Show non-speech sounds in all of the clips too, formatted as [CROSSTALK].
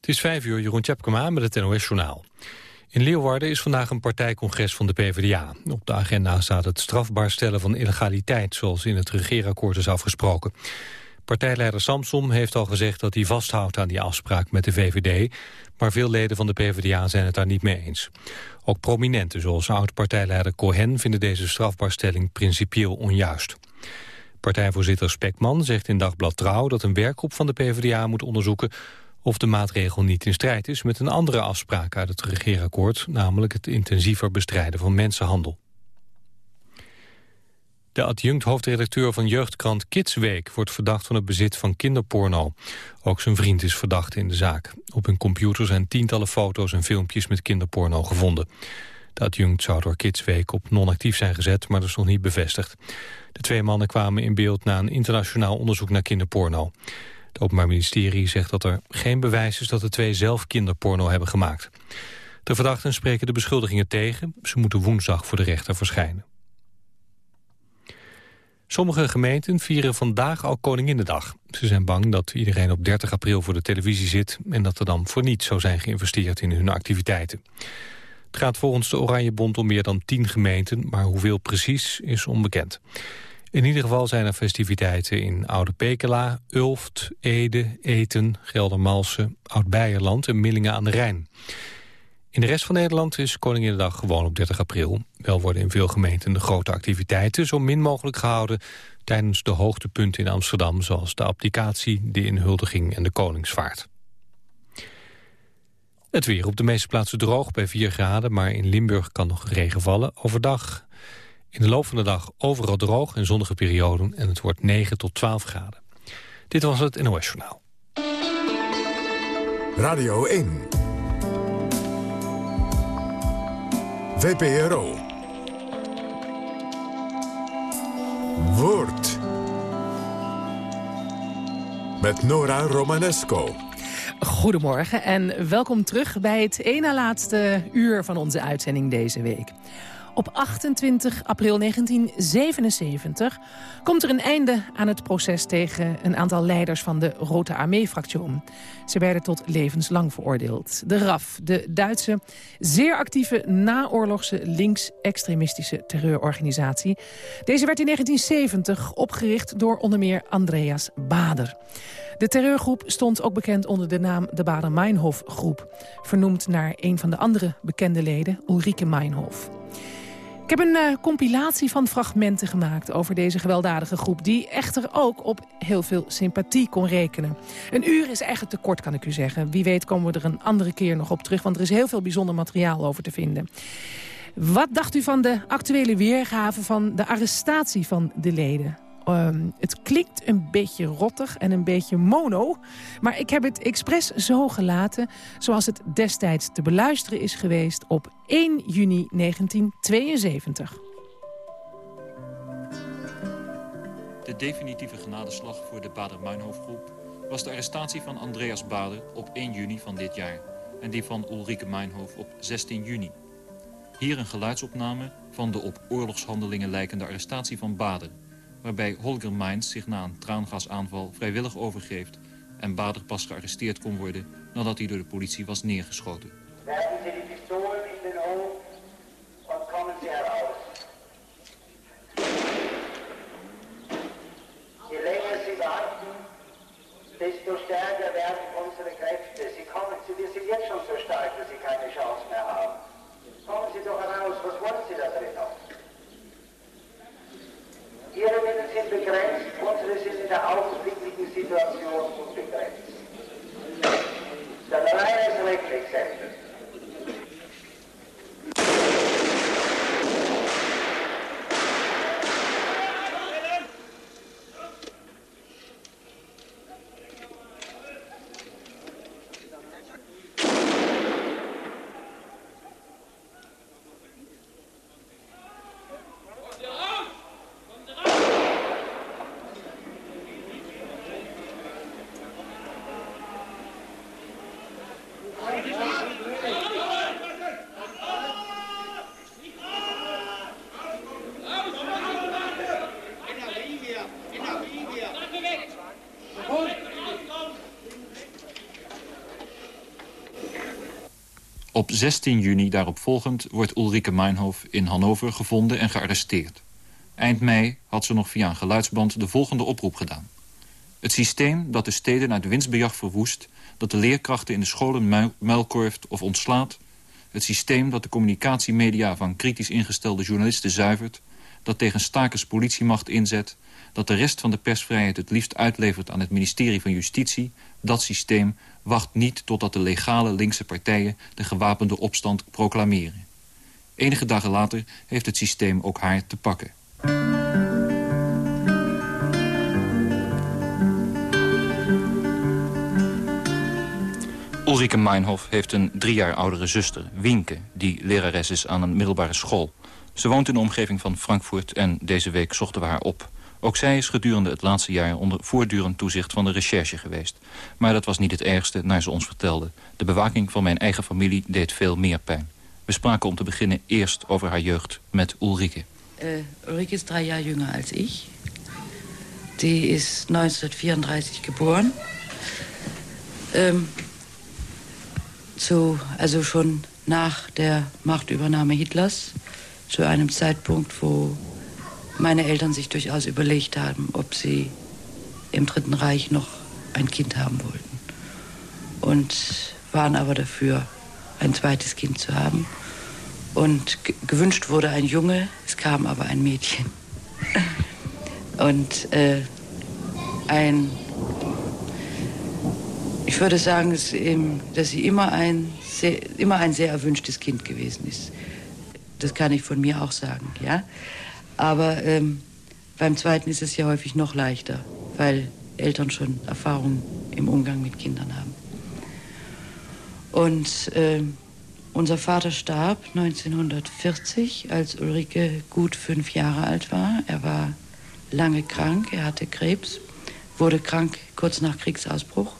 Het is vijf uur, Jeroen Tjepkema met het NOS-journaal. In Leeuwarden is vandaag een partijcongres van de PvdA. Op de agenda staat het strafbaar stellen van illegaliteit... zoals in het regeerakkoord is afgesproken. Partijleider Samsom heeft al gezegd dat hij vasthoudt aan die afspraak met de VVD... maar veel leden van de PvdA zijn het daar niet mee eens. Ook prominenten zoals oud-partijleider Cohen vinden deze strafbaarstelling principieel onjuist. Partijvoorzitter Spekman zegt in Dagblad Trouw dat een werkgroep van de PvdA moet onderzoeken of de maatregel niet in strijd is met een andere afspraak uit het regeerakkoord, namelijk het intensiever bestrijden van mensenhandel. De adjunct-hoofdredacteur van jeugdkrant Kidsweek wordt verdacht van het bezit van kinderporno. Ook zijn vriend is verdacht in de zaak. Op hun computer zijn tientallen foto's en filmpjes met kinderporno gevonden. De adjunct zou door Kidsweek op non-actief zijn gezet, maar dat is nog niet bevestigd. De twee mannen kwamen in beeld na een internationaal onderzoek naar kinderporno. Het Openbaar Ministerie zegt dat er geen bewijs is dat de twee zelf kinderporno hebben gemaakt. De verdachten spreken de beschuldigingen tegen. Ze moeten woensdag voor de rechter verschijnen. Sommige gemeenten vieren vandaag al Koninginnedag. Ze zijn bang dat iedereen op 30 april voor de televisie zit... en dat er dan voor niets zou zijn geïnvesteerd in hun activiteiten. Het gaat volgens de Oranje Bond om meer dan 10 gemeenten... maar hoeveel precies is onbekend. In ieder geval zijn er festiviteiten in Oude Pekela, Ulft, Ede, Eten, Geldermalsen, Oud-Beierland en Millingen aan de Rijn. In de rest van Nederland is Koninginnedag gewoon op 30 april. Wel worden in veel gemeenten de grote activiteiten zo min mogelijk gehouden tijdens de hoogtepunten in Amsterdam, zoals de applicatie, de inhuldiging en de koningsvaart. Het weer op de meeste plaatsen droog bij 4 graden, maar in Limburg kan nog regen vallen. Overdag in de loop van de dag overal droog en zonnige perioden en het wordt 9 tot 12 graden. Dit was het NOS Journaal. Radio 1. VPRO. Woord. Met Nora Romanesco. Goedemorgen en welkom terug bij het ene laatste uur van onze uitzending deze week. Op 28 april 1977 komt er een einde aan het proces tegen een aantal leiders van de Rote Armee-fractie. Ze werden tot levenslang veroordeeld. De RAF, de Duitse, zeer actieve naoorlogse links-extremistische terreurorganisatie. Deze werd in 1970 opgericht door onder meer Andreas Bader. De terreurgroep stond ook bekend onder de naam de Bader-Meinhof-groep. Vernoemd naar een van de andere bekende leden, Ulrike Meinhof. Ik heb een uh, compilatie van fragmenten gemaakt over deze gewelddadige groep... die echter ook op heel veel sympathie kon rekenen. Een uur is eigenlijk te kort, kan ik u zeggen. Wie weet komen we er een andere keer nog op terug... want er is heel veel bijzonder materiaal over te vinden. Wat dacht u van de actuele weergave van de arrestatie van de leden? Ehm, het klinkt een beetje rottig en een beetje mono. Maar ik heb het expres zo gelaten zoals het destijds te beluisteren is geweest op 1 juni 1972. De definitieve genadeslag voor de Bader-Meinhof-groep was de arrestatie van Andreas Bader op 1 juni van dit jaar... en die van Ulrike Meinhof op 16 juni. Hier een geluidsopname van de op oorlogshandelingen lijkende arrestatie van Bader waarbij Holger Mainz zich na een traangasaanval vrijwillig overgeeft... en Bader pas gearresteerd kon worden nadat hij door de politie was neergeschoten. 16 juni daaropvolgend wordt Ulrike Meinhof in Hannover gevonden en gearresteerd. Eind mei had ze nog via een geluidsband de volgende oproep gedaan. Het systeem dat de steden uit winstbejag verwoest... dat de leerkrachten in de scholen muilkorft of ontslaat... het systeem dat de communicatiemedia van kritisch ingestelde journalisten zuivert... dat tegen stakers politiemacht inzet... dat de rest van de persvrijheid het liefst uitlevert aan het ministerie van Justitie... dat systeem wacht niet totdat de legale linkse partijen... de gewapende opstand proclameren. Enige dagen later heeft het systeem ook haar te pakken. Ulrike Meinhof heeft een drie jaar oudere zuster, Wienke... die lerares is aan een middelbare school. Ze woont in de omgeving van Frankfurt en deze week zochten we haar op. Ook zij is gedurende het laatste jaar onder voortdurend toezicht van de recherche geweest. Maar dat was niet het ergste, naar ze ons vertelde. De bewaking van mijn eigen familie deed veel meer pijn. We spraken om te beginnen eerst over haar jeugd met Ulrike. Uh, Ulrike is drie jaar jonger als ik. Die is 1934 geboren. Um, also schon nach der Machtübernahme Hitlers, zu einem Zeitpunkt, wo meine Eltern sich durchaus überlegt haben, ob sie im Dritten Reich noch ein Kind haben wollten. Und waren aber dafür, ein zweites Kind zu haben. Und gewünscht wurde ein Junge, es kam aber ein Mädchen. [LAUGHS] Und äh, ein ich würde sagen, dass sie immer ein, sehr, immer ein sehr erwünschtes Kind gewesen ist. Das kann ich von mir auch sagen, ja. Aber ähm, beim zweiten ist es ja häufig noch leichter, weil Eltern schon Erfahrung im Umgang mit Kindern haben. Und äh, unser Vater starb 1940, als Ulrike gut fünf Jahre alt war. Er war lange krank, er hatte Krebs, wurde krank kurz nach Kriegsausbruch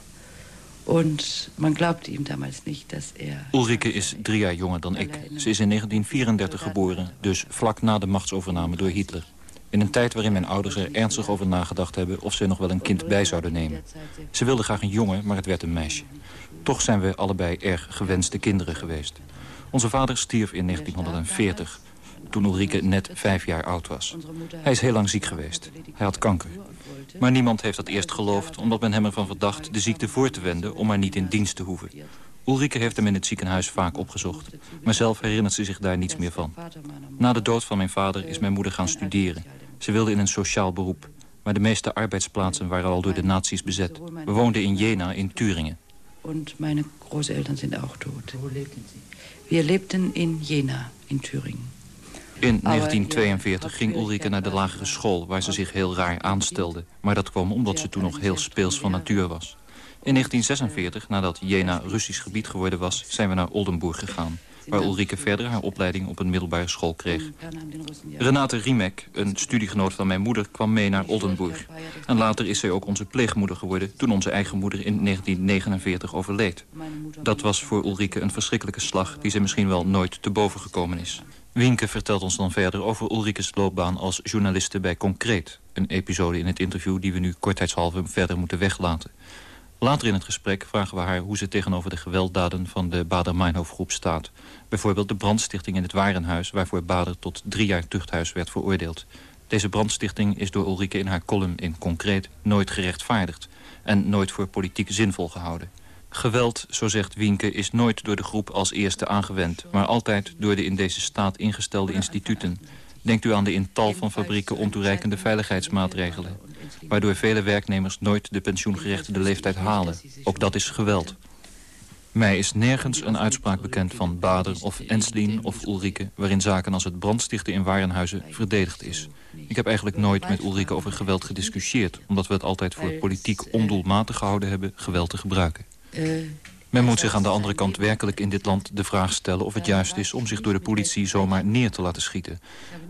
Und man glaubte ihm damals nicht, dass er... Ulrike is drie jaar jonger dan ik. Ze is in 1934 geboren, dus vlak na de machtsovername door Hitler. In een tijd waarin mijn ouders er ernstig over nagedacht hebben... of ze nog wel een kind bij zouden nemen. Ze wilden graag een jongen, maar het werd een meisje. Toch zijn we allebei erg gewenste kinderen geweest. Onze vader stierf in 1940 toen Ulrike net vijf jaar oud was. Hij is heel lang ziek geweest. Hij had kanker. Maar niemand heeft dat eerst geloofd... omdat men hem ervan verdacht de ziekte voor te wenden... om maar niet in dienst te hoeven. Ulrike heeft hem in het ziekenhuis vaak opgezocht. Maar zelf herinnert ze zich daar niets meer van. Na de dood van mijn vader is mijn moeder gaan studeren. Ze wilde in een sociaal beroep. Maar de meeste arbeidsplaatsen waren al door de nazi's bezet. We woonden in Jena in Thüringen. En mijn grootouders zijn ook dood. We leefden in Jena in Thüringen. In 1942 ging Ulrike naar de lagere school... waar ze zich heel raar aanstelde. Maar dat kwam omdat ze toen nog heel speels van natuur was. In 1946, nadat Jena Russisch gebied geworden was... zijn we naar Oldenburg gegaan waar Ulrike verder haar opleiding op een middelbare school kreeg. Renate Riemek, een studiegenoot van mijn moeder, kwam mee naar Oldenburg. En later is zij ook onze pleegmoeder geworden... toen onze eigen moeder in 1949 overleed. Dat was voor Ulrike een verschrikkelijke slag... die ze misschien wel nooit te boven gekomen is. Wienke vertelt ons dan verder over Ulrikes loopbaan als journaliste bij Concreet. Een episode in het interview die we nu kortheidshalve verder moeten weglaten. Later in het gesprek vragen we haar hoe ze tegenover de gewelddaden van de Bader-Meinhof-groep staat. Bijvoorbeeld de brandstichting in het Warenhuis... waarvoor Bader tot drie jaar tuchthuis werd veroordeeld. Deze brandstichting is door Ulrike in haar column in Concreet nooit gerechtvaardigd... en nooit voor politiek zinvol gehouden. Geweld, zo zegt Wienke, is nooit door de groep als eerste aangewend... maar altijd door de in deze staat ingestelde instituten. Denkt u aan de in tal van fabrieken ontoereikende veiligheidsmaatregelen... waardoor vele werknemers nooit de pensioengerechtigde leeftijd halen. Ook dat is geweld. Mij is nergens een uitspraak bekend van Bader of Enslin of Ulrike... waarin zaken als het brandstichten in Warenhuizen verdedigd is. Ik heb eigenlijk nooit met Ulrike over geweld gediscussieerd... omdat we het altijd voor politiek ondoelmatig gehouden hebben geweld te gebruiken. Men moet zich aan de andere kant werkelijk in dit land de vraag stellen... of het juist is om zich door de politie zomaar neer te laten schieten.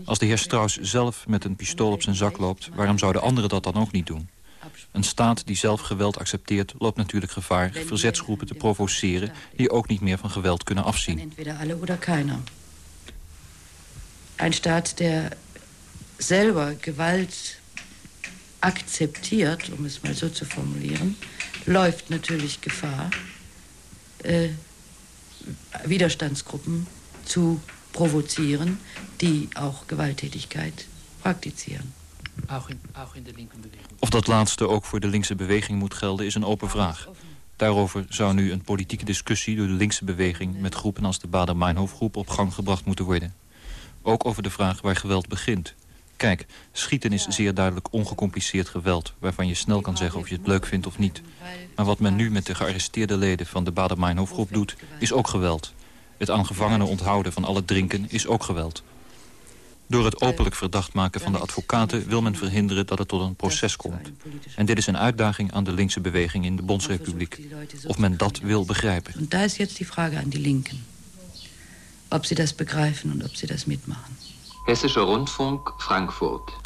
Als de heer Strauss zelf met een pistool op zijn zak loopt... waarom zouden anderen dat dan ook niet doen? Een staat die zelf geweld accepteert loopt natuurlijk gevaar... verzetsgroepen te provoceren die ook niet meer van geweld kunnen afzien. Entweder alle. Een staat der selber Gewalt akzeptiert, om het maar zo te formuleren, läuft natürlich Gefahr, äh, Widerstandsgruppen zu provozieren, die auch Gewalttätigkeit praktizieren. Auch in, auch in de linke beweging. Of dat laatste ook voor de linkse beweging moet gelden is een open vraag. Daarover zou nu een politieke discussie door de linkse beweging... met groepen als de Bader-Meinhof-groep op gang gebracht moeten worden. Ook over de vraag waar geweld begint. Kijk, schieten is zeer duidelijk ongecompliceerd geweld... waarvan je snel kan zeggen of je het leuk vindt of niet. Maar wat men nu met de gearresteerde leden van de Bader-Meinhof-groep doet... is ook geweld. Het aan gevangenen onthouden van al het drinken is ook geweld. Door het openlijk verdacht maken van de advocaten... wil men verhinderen dat het tot een proces komt. En dit is een uitdaging aan de linkse beweging in de Bondsrepubliek. Of men dat wil begrijpen. En daar is jetzt die vraag aan die Linken. Of ze dat begrijpen en of ze dat mitmachen. Hessische Rundfunk, Frankfurt.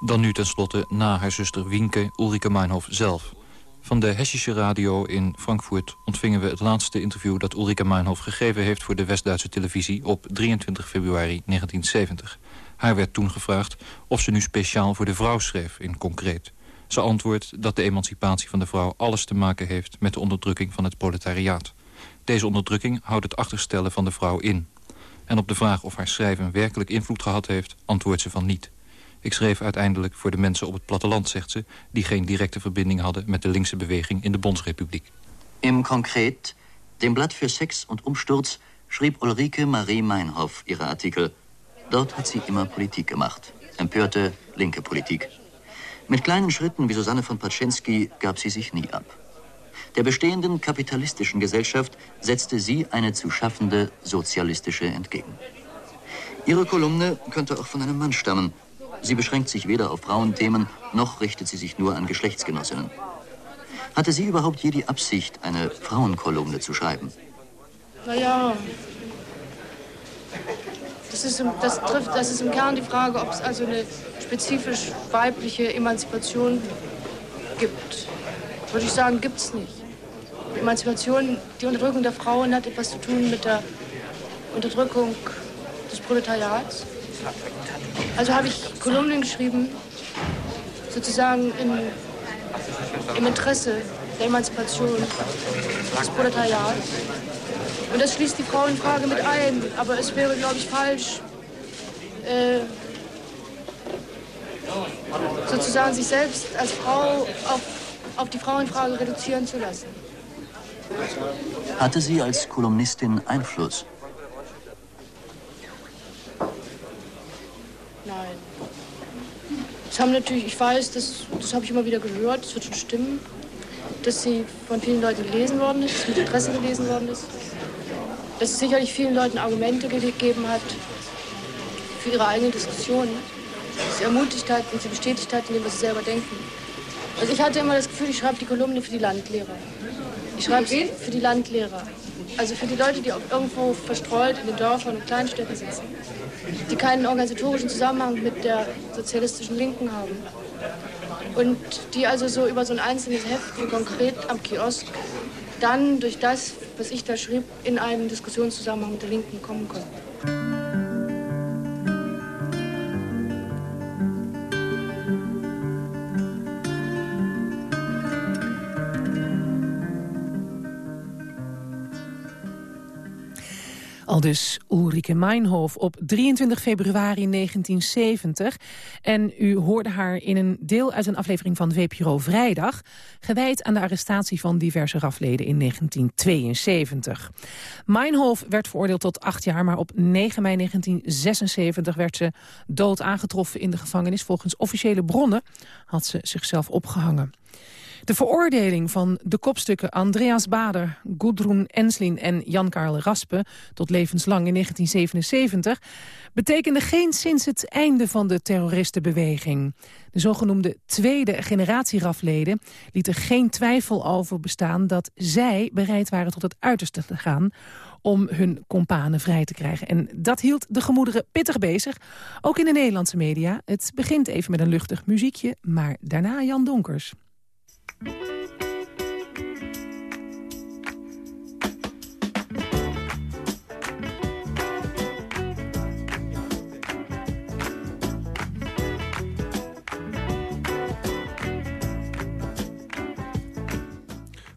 Dan nu tenslotte na haar zuster Wienke Ulrike Meinhof zelf. Van de Hessische radio in Frankfurt ontvingen we het laatste interview... dat Ulrike Meinhof gegeven heeft voor de West-Duitse televisie... op 23 februari 1970. Haar werd toen gevraagd of ze nu speciaal voor de vrouw schreef in concreet. Ze antwoordt dat de emancipatie van de vrouw alles te maken heeft... met de onderdrukking van het proletariaat. Deze onderdrukking houdt het achterstellen van de vrouw in. En op de vraag of haar schrijven werkelijk invloed gehad heeft... antwoordt ze van niet. Ik schreef uiteindelijk voor de mensen op het platteland, zegt ze... die geen directe verbinding hadden met de linkse beweging in de Bondsrepubliek. Im Konkret, dem Blatt für Sex und Umsturz, schrieb Ulrike Marie Meinhoff ihre Artikel. Dort hat sie immer Politik gemacht. Empörte, linke Politik. Mit kleinen Schritten wie Susanne von Paczynski gab sie sich nie ab. Der bestehenden kapitalistischen Gesellschaft setzte sie eine zu schaffende sozialistische entgegen. Ihre Kolumne könnte auch von einem Mann stammen, Sie beschränkt sich weder auf Frauenthemen, noch richtet sie sich nur an Geschlechtsgenossinnen. Hatte sie überhaupt je die Absicht, eine Frauenkolumne zu schreiben? Naja, das ist, im, das, trifft, das ist im Kern die Frage, ob es also eine spezifisch weibliche Emanzipation gibt. Würde ich sagen, gibt es nicht. Die Emanzipation, die Unterdrückung der Frauen hat etwas zu tun mit der Unterdrückung des Proletariats. Also habe ich Kolumnen geschrieben, sozusagen in, im Interesse der Emanzipation des Proletariats. Und das schließt die Frauenfrage mit ein. Aber es wäre, glaube ich, falsch, äh, sozusagen sich selbst als Frau auf, auf die Frauenfrage reduzieren zu lassen. Hatte sie als Kolumnistin Einfluss? Nein. Es haben natürlich, ich weiß, das, das habe ich immer wieder gehört, das wird schon stimmen, dass sie von vielen Leuten gelesen worden ist, mit Interesse gelesen worden ist. Dass es sicherlich vielen Leuten Argumente gegeben hat für ihre eigenen Diskussionen. Sie ermutigt hat und sie bestätigt hat, indem was sie selber denken. Also ich hatte immer das Gefühl, ich schreibe die Kolumne für die Landlehrer. Ich schreibe sie für die Landlehrer. Also für die Leute, die irgendwo verstreut in den Dörfern und Kleinstädten sitzen die keinen organisatorischen Zusammenhang mit der sozialistischen Linken haben. Und die also so über so ein einzelnes Heft wie konkret am Kiosk dann durch das, was ich da schrieb, in einen Diskussionszusammenhang mit der Linken kommen konnten. Dus Ulrike Meinhof op 23 februari 1970. En u hoorde haar in een deel uit een aflevering van VPRO Vrijdag... gewijd aan de arrestatie van diverse rafleden in 1972. Meinhof werd veroordeeld tot acht jaar... maar op 9 mei 1976 werd ze dood aangetroffen in de gevangenis. Volgens officiële bronnen had ze zichzelf opgehangen. De veroordeling van de kopstukken Andreas Bader, Gudrun Enslin en Jan-Karl Raspe tot levenslang in 1977 betekende geen sinds het einde van de terroristenbeweging. De zogenoemde tweede generatie rafleden lieten geen twijfel over bestaan dat zij bereid waren tot het uiterste te gaan om hun kompanen vrij te krijgen. En dat hield de gemoederen pittig bezig, ook in de Nederlandse media. Het begint even met een luchtig muziekje, maar daarna Jan Donkers.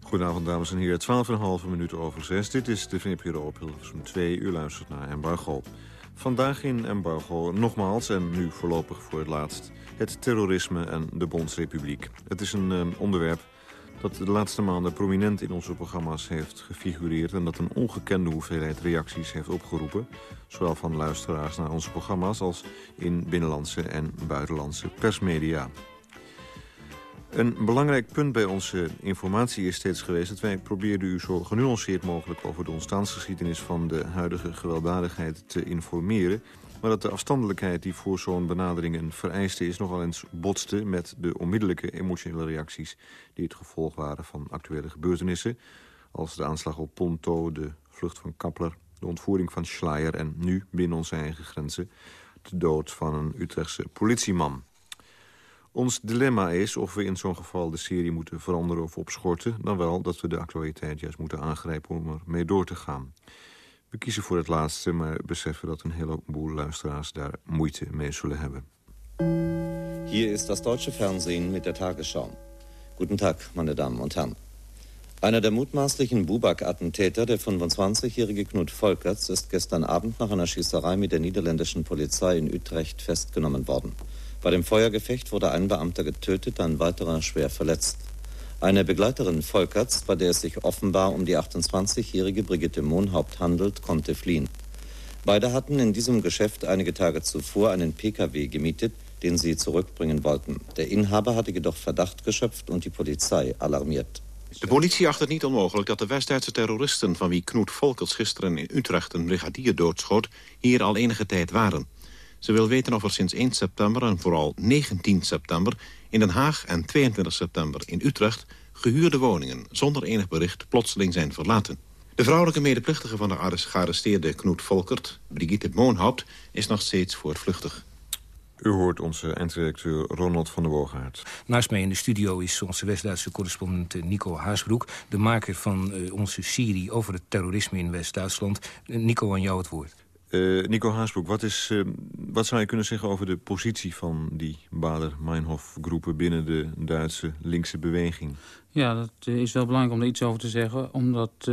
Goedenavond, dames en heren. 12,5 minuten over 6. Dit is de VPRO op Hilversum 2. U luistert naar Embargo. Vandaag in Embargo nogmaals, en nu voorlopig voor het laatst... het terrorisme en de Bondsrepubliek. Het is een uh, onderwerp dat de laatste maanden prominent in onze programma's heeft gefigureerd... en dat een ongekende hoeveelheid reacties heeft opgeroepen. Zowel van luisteraars naar onze programma's als in binnenlandse en buitenlandse persmedia. Een belangrijk punt bij onze informatie is steeds geweest... dat wij probeerden u zo genuanceerd mogelijk over de ontstaansgeschiedenis... van de huidige gewelddadigheid te informeren. Maar dat de afstandelijkheid die voor zo'n benadering een vereiste is... nogal eens botste met de onmiddellijke emotionele reacties... die het gevolg waren van actuele gebeurtenissen... als de aanslag op Ponto, de vlucht van Kappler... de ontvoering van Schleier en nu, binnen onze eigen grenzen... de dood van een Utrechtse politieman. Ons dilemma is of we in zo'n geval de serie moeten veranderen of opschorten... dan wel dat we de actualiteit juist moeten aangrijpen om er mee door te gaan. We kiezen voor het laatste, maar beseffen dat een heleboel luisteraars daar moeite mee zullen hebben. Hier is das deutsche Fernsehen mit der Tagesschau. Guten Tag, meine Damen und Herren. Einer der mutmaßlichen Bubak-Attentäter, der 25-jährige Knut Volkerts, ist gestern Abend nach einer Schießerei mit der niederländischen Polizei in Utrecht festgenommen worden. Bei dem Feuergefecht wurde ein Beamter getötet, ein weiterer schwer verletzt. Eine Begleiterin Volkerts, bei der es sich offenbar um die 28-jährige Brigitte Mohnhaupt handelt, konnte fliehen. Beide hatten in diesem Geschäft einige Tage zuvor einen Pkw gemietet, den sie zurückbringen wollten. Der Inhaber hatte jedoch Verdacht geschöpft und die Polizei alarmiert. De politie acht het niet onmogelijk dat de West-Duitse terroristen... van wie Knut Volkers gisteren in Utrecht een brigadier doodschoot... hier al enige tijd waren. Ze wil weten of er sinds 1 september en vooral 19 september... in Den Haag en 22 september in Utrecht... gehuurde woningen zonder enig bericht plotseling zijn verlaten. De vrouwelijke medeplichtige van de gearresteerde Knoet Volkert, Brigitte Moonhaupt, is nog steeds voortvluchtig. U hoort onze eindredacteur Ronald van der Woogaard. Naast mij in de studio is onze West-Duitse correspondent eh, Nico Haasbroek... de maker van uh, onze serie over het terrorisme in West-Duitsland. Nico, aan jou het woord. Uh, Nico Haasbroek, wat, is, uh, wat zou je kunnen zeggen over de positie van die Bader-Meinhof-groepen binnen de Duitse linkse beweging? Ja, dat is wel belangrijk om er iets over te zeggen, omdat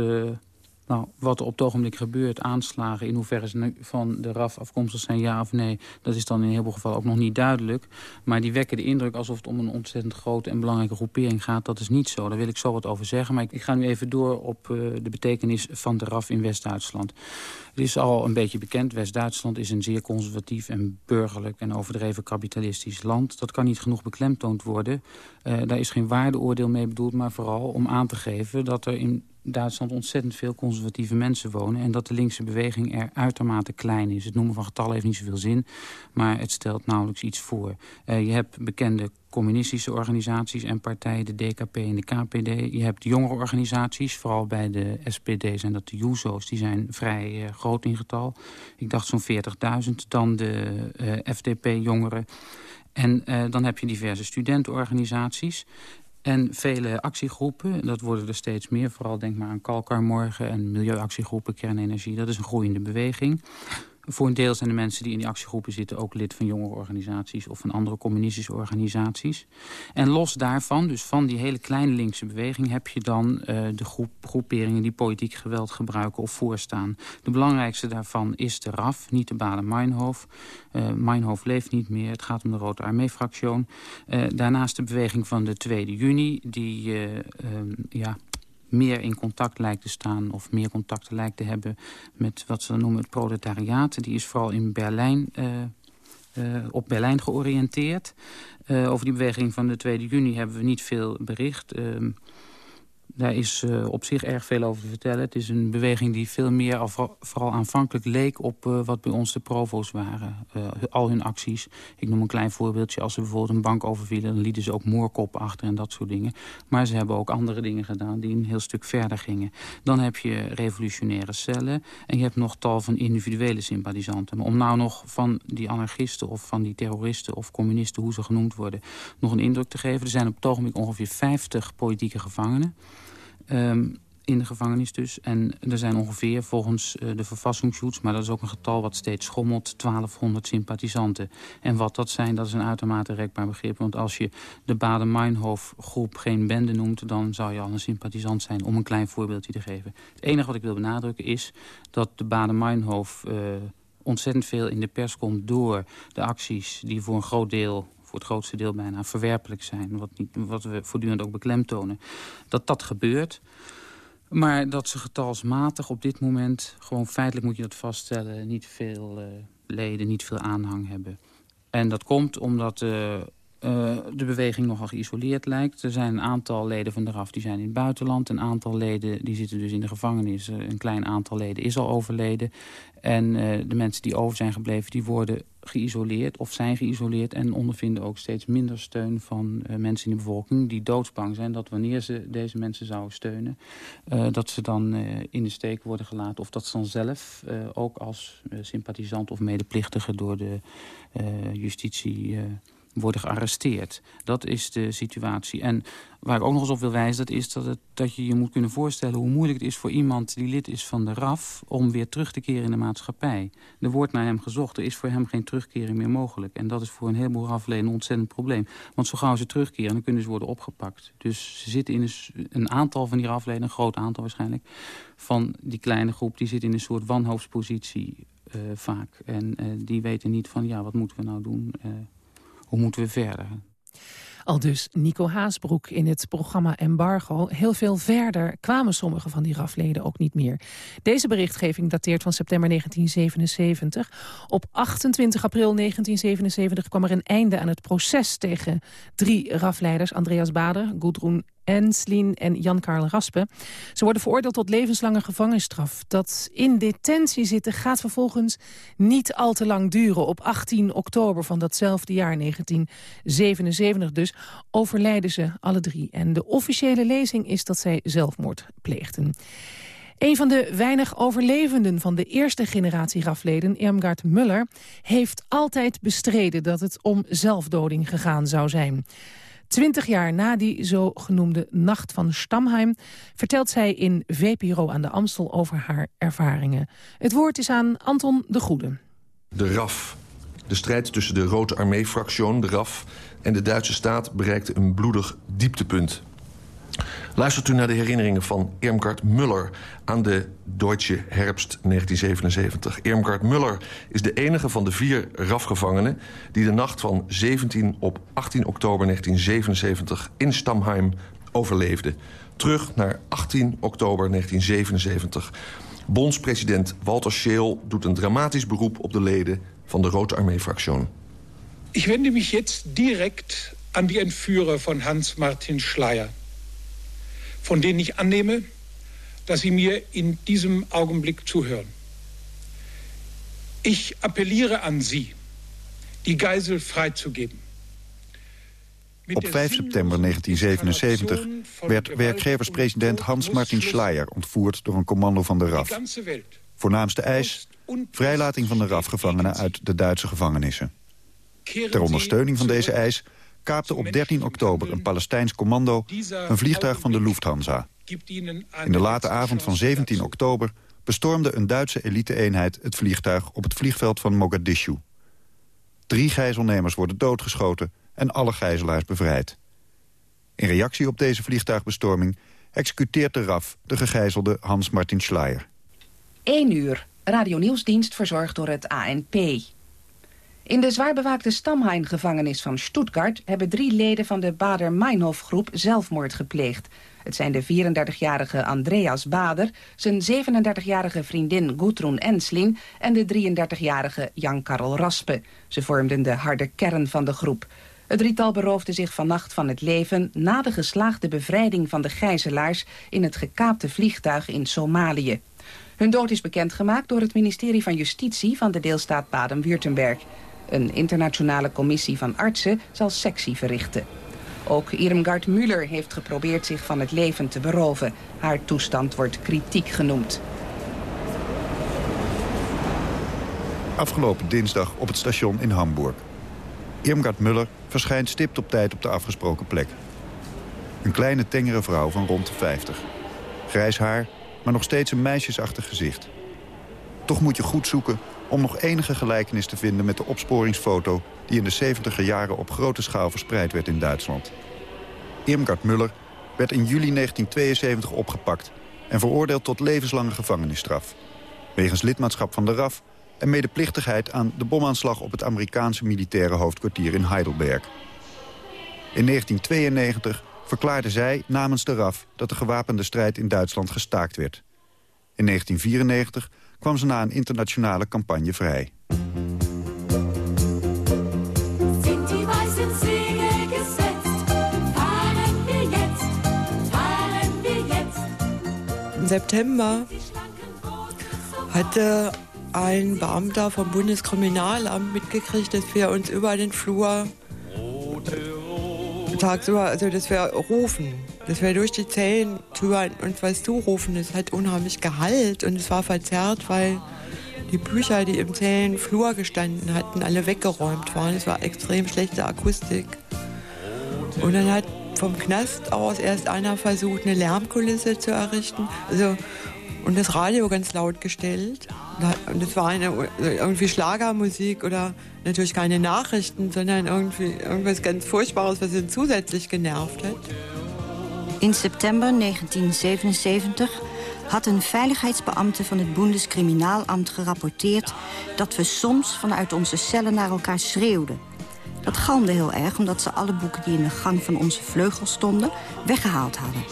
nou, wat er op het ogenblik gebeurt, aanslagen... in hoeverre ze van de RAF afkomstig zijn, ja of nee... dat is dan in heel veel gevallen ook nog niet duidelijk. Maar die wekken de indruk alsof het om een ontzettend grote en belangrijke groepering gaat. Dat is niet zo, daar wil ik zo wat over zeggen. Maar ik, ga nu even door op uh, de betekenis van de RAF in West-Duitsland. Het is al een beetje bekend, West-Duitsland is een zeer conservatief... en burgerlijk en overdreven kapitalistisch land. Dat kan niet genoeg beklemtoond worden. Uh, daar is geen waardeoordeel mee bedoeld, maar vooral om aan te geven... dat er in Duitsland ontzettend veel conservatieve mensen wonen... en dat de linkse beweging er uitermate klein is. Het noemen van getallen heeft niet zoveel zin, maar het stelt nauwelijks iets voor. Uh, je hebt bekende communistische organisaties en partijen, de DKP en de KPD. Je hebt jongere organisaties, vooral bij de SPD zijn dat de Juso's. Die zijn vrij uh, groot in getal. Ik dacht zo'n 40.000. Dan de uh, FDP-jongeren. En dan heb je diverse studentenorganisaties. En vele actiegroepen, dat worden er steeds meer. Vooral denk maar aan Kalkar morgen en milieuactiegroepen, kernenergie. Dat is een groeiende beweging. Voor een deel zijn de mensen die in die actiegroepen zitten... ook lid van jongere organisaties of van andere communistische organisaties. En los daarvan, dus van die hele kleine linkse beweging... heb je dan uh, de groep, groeperingen die politiek geweld gebruiken of voorstaan. De belangrijkste daarvan is de RAF, niet de Baden-Meinhof. Uh, Meinhof leeft niet meer, het gaat om de Rode Armee-fractie. Uh, daarnaast de beweging van de 2 juni... die ja, meer in contact lijkt te staan... of meer contacten lijkt te hebben met wat ze noemen het proletariaat. Die is vooral in Berlijn... Uh, uh, op Berlijn georiënteerd. Uh, over die beweging van de 2 juni hebben we niet veel bericht. Daar is uh, op zich erg veel over te vertellen. Het is een beweging die veel meer, al vooral aanvankelijk, leek op uh, wat bij ons de provo's waren. Uh, al hun acties. Ik noem een klein voorbeeldje. Als ze bijvoorbeeld een bank overvielen, dan lieten ze ook moorkop achter en dat soort dingen. Maar ze hebben ook andere dingen gedaan die een heel stuk verder gingen. Dan heb je revolutionaire cellen en je hebt nog tal van individuele sympathisanten. Maar om nou nog van die anarchisten of van die terroristen of communisten, hoe ze genoemd worden, nog een indruk te geven. Er zijn op het ogenblik ongeveer 50 politieke gevangenen. Um, in de gevangenis dus. En er zijn ongeveer volgens uh, de verfassingsschutz... maar dat is ook een getal wat steeds schommelt... 1200 sympathisanten. En wat dat zijn, dat is een uitermate rekbaar begrip. Want als je de Baden-Meinhof-groep geen bende noemt... dan zou je al een sympathisant zijn, om een klein voorbeeldje te geven. Het enige wat ik wil benadrukken is dat de Baden-Meinhof... Uh, ontzettend veel in de pers komt door de acties... die voor een groot deel voor het grootste deel bijna verwerpelijk zijn. Wat, niet, wat we voortdurend ook beklemtonen. Dat dat gebeurt. Maar dat ze getalsmatig op dit moment, gewoon feitelijk moet je dat vaststellen... niet veel uh, leden, niet veel aanhang hebben. En dat komt omdat uh, uh, de beweging nogal geïsoleerd lijkt. Er zijn een aantal leden van de RAF die zijn in het buitenland. Een aantal leden die zitten dus in de gevangenis. een klein aantal leden is al overleden. En de mensen die over zijn gebleven, die worden geïsoleerd of zijn geïsoleerd... en ondervinden ook steeds minder steun van mensen in de bevolking... die doodsbang zijn dat wanneer ze deze mensen zouden steunen... Dat ze dan in de steek worden gelaten... of dat ze dan zelf ook als sympathisant of medeplichtige... door de justitie worden gearresteerd. Dat is de situatie. En waar ik ook nog eens op wil wijzen... dat is dat, dat je je moet kunnen voorstellen hoe moeilijk het is voor iemand... die lid is van de RAF om weer terug te keren in de maatschappij. Er wordt naar hem gezocht. Er is voor hem geen terugkering meer mogelijk. En dat is voor een heleboel RAF-leden een ontzettend probleem. Want zo gauw ze terugkeren, dan kunnen ze worden opgepakt. Dus ze zitten in een, aantal van die RAF-leden... een groot aantal waarschijnlijk... van die kleine groep, die zit in een soort wanhoopspositie... Uh, vaak. En uh, die weten niet van, ja, wat moeten we nou doen... Uh, hoe moeten we verder? Al dus Nico Haasbroek in het programma Embargo. Heel veel verder kwamen sommige van die RAF-leden ook niet meer. Deze berichtgeving dateert van september 1977. Op 28 april 1977 kwam er een einde aan het proces tegen drie RAF-leiders... Andreas Bader, Gudrun Enslin en Jan-Karl Raspe. Ze worden veroordeeld tot levenslange gevangenisstraf. Dat in detentie zitten gaat vervolgens niet al te lang duren. Op 18 oktober van datzelfde jaar, 1977 dus, overlijden ze alle drie. En de officiële lezing is dat zij zelfmoord pleegden. Een van de weinig overlevenden van de eerste generatie rafleden, Irmgard Muller, heeft altijd bestreden dat het om zelfdoding gegaan zou zijn. Twintig jaar na die zogenoemde Nacht van Stamheim... vertelt zij in VPRO aan de Amstel over haar ervaringen. Het woord is aan Anton de Goede. De RAF. De strijd tussen de Rode Armee-fractie, de RAF... en de Duitse staat bereikte een bloedig dieptepunt. Luistert u naar de herinneringen van Irmgard Muller aan de Deutsche Herbst 1977. Irmgard Muller is de enige van de vier RAF-gevangenen... die de nacht van 17 op 18 oktober 1977 in Stamheim overleefde. Terug naar 18 oktober 1977. Bondspresident Walter Scheel doet een dramatisch beroep op de leden van de Rote Armee-fractie. Ik wende mich jetzt direct aan die Entführer van Hans-Martin Schleyer von denen ich annehme, dass Sie mir in diesem Augenblick zuhören. Ich appelliere an Sie, die Geisel freizugeben. Op 5 september 1977 werd werkgeverspresident Hans-Martin Schleyer ontvoerd door een commando van de RAF. Voornaamste eis, vrijlating van de RAF-gevangenen uit de Duitse gevangenissen. Ter ondersteuning van deze eis kaapte op 13 oktober een Palestijns commando een vliegtuig van de Lufthansa. In de late avond van 17 oktober bestormde een Duitse elite-eenheid het vliegtuig op het vliegveld van Mogadishu. Drie gijzelnemers worden doodgeschoten en alle gijzelaars bevrijd. In reactie op deze vliegtuigbestorming executeert de RAF de gegijzelde Hans-Martin Schleyer. 1 uur, radionieuwsdienst verzorgd door het ANP. In de zwaar bewaakte Stamheim-gevangenis van Stuttgart... hebben drie leden van de Bader-Meinhof-groep zelfmoord gepleegd. Het zijn de 34-jarige Andreas Bader, zijn 37-jarige vriendin Gudrun Ensling... en de 33-jarige Jan-Karel Raspe. Ze vormden de harde kern van de groep. Het drietal beroofde zich vannacht van het leven... na de geslaagde bevrijding van de gijzelaars... in het gekaapte vliegtuig in Somalië. Hun dood is bekendgemaakt door het ministerie van Justitie... van de deelstaat Baden-Württemberg. Een internationale commissie van artsen zal sectie verrichten. Ook Irmgard Müller heeft geprobeerd zich van het leven te beroven. Haar toestand wordt kritiek genoemd. Afgelopen dinsdag op het station in Hamburg. Irmgard Müller verschijnt stipt op tijd op de afgesproken plek. Een kleine tengere vrouw van rond de 50. Grijs haar, maar nog steeds een meisjesachtig gezicht. Toch moet je goed zoeken om nog enige gelijkenis te vinden... met de opsporingsfoto die in de 70 jaren op grote schaal verspreid werd in Duitsland. Irmgard Muller werd in juli 1972 opgepakt... en veroordeeld tot levenslange gevangenisstraf. Wegens lidmaatschap van de RAF en medeplichtigheid aan de bomaanslag... op het Amerikaanse militaire hoofdkwartier in Heidelberg. In 1992 verklaarde zij namens de RAF dat de gewapende strijd in Duitsland gestaakt werd. In 1994 kwam ze na een internationale campagne vrij. Im September hatte ein Beamter vom Bundeskriminalamt mitgekriegt, dass wir uns über den Flur tagsüber, also dass wir rufen, dass wir durch die Zellentür uns was zurufen. Das hat unheimlich Gehalt und es war verzerrt, weil die Bücher, die im Zellenflur gestanden hatten, alle weggeräumt waren. Es war extrem schlechte Akustik. Und dann hat vom Knast aus erst einer versucht, eine Lärmkulisse zu errichten. Also, und das Radio ganz laut gestellt. Und das war eine, irgendwie Schlagermusik oder natürlich keine Nachrichten, sondern irgendwie irgendwas ganz Furchtbares, was ihn zusätzlich genervt hat. In september 1977 had een veiligheidsbeambte van het Bundeskriminaalamt gerapporteerd... dat we soms vanuit onze cellen naar elkaar schreeuwden. Dat galmde heel erg omdat ze alle boeken die in de gang van onze vleugel stonden... weggehaald hadden.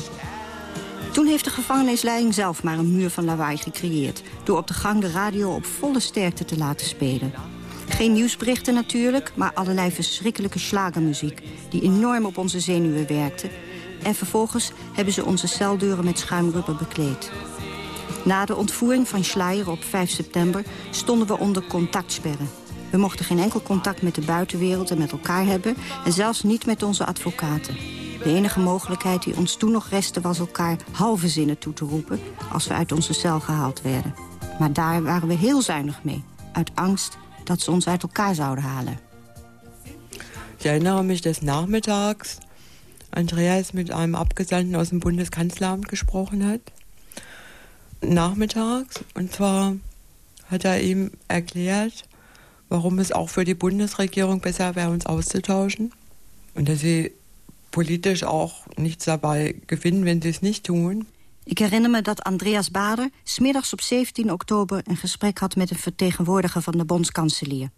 Toen heeft de gevangenisleiding zelf maar een muur van lawaai gecreëerd... door op de gang de radio op volle sterkte te laten spelen. Geen nieuwsberichten natuurlijk, maar allerlei verschrikkelijke slagermuziek... die enorm op onze zenuwen werkte. En vervolgens hebben ze onze celdeuren met schuimrubber bekleed. Na de ontvoering van Schleier op 5 september stonden we onder contactsperren. We mochten geen enkel contact met de buitenwereld en met elkaar hebben... en zelfs niet met onze advocaten. De enige mogelijkheid die ons toen nog restte was elkaar halve zinnen toe te roepen... als we uit onze cel gehaald werden. Maar daar waren we heel zuinig mee. Uit angst dat ze ons uit elkaar zouden halen. Ich erinnere mich des Nachmittags, Andreas mit einem Abgesandten aus dem Bundeskanzleramt gesprochen hat. Nachmittags. Und zwar hat er ihm erklärt, warum es auch für die Bundesregierung besser wäre, uns auszutauschen. Und dass sie politisch auch nichts dabei gewinnen, wenn sie es nicht tun. Ik herinner me dat Andreas Bader smiddags op 17 oktober... een gesprek had met een vertegenwoordiger van de bondskanselier.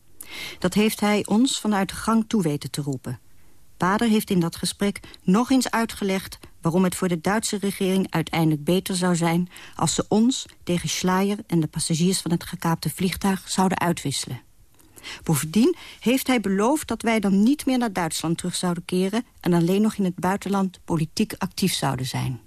Dat heeft hij ons vanuit de gang toe weten te roepen. Bader heeft in dat gesprek nog eens uitgelegd... waarom het voor de Duitse regering uiteindelijk beter zou zijn... als ze ons tegen Schleier en de passagiers van het gekaapte vliegtuig zouden uitwisselen. Bovendien heeft hij beloofd dat wij dan niet meer naar Duitsland terug zouden keren... en alleen nog in het buitenland politiek actief zouden zijn.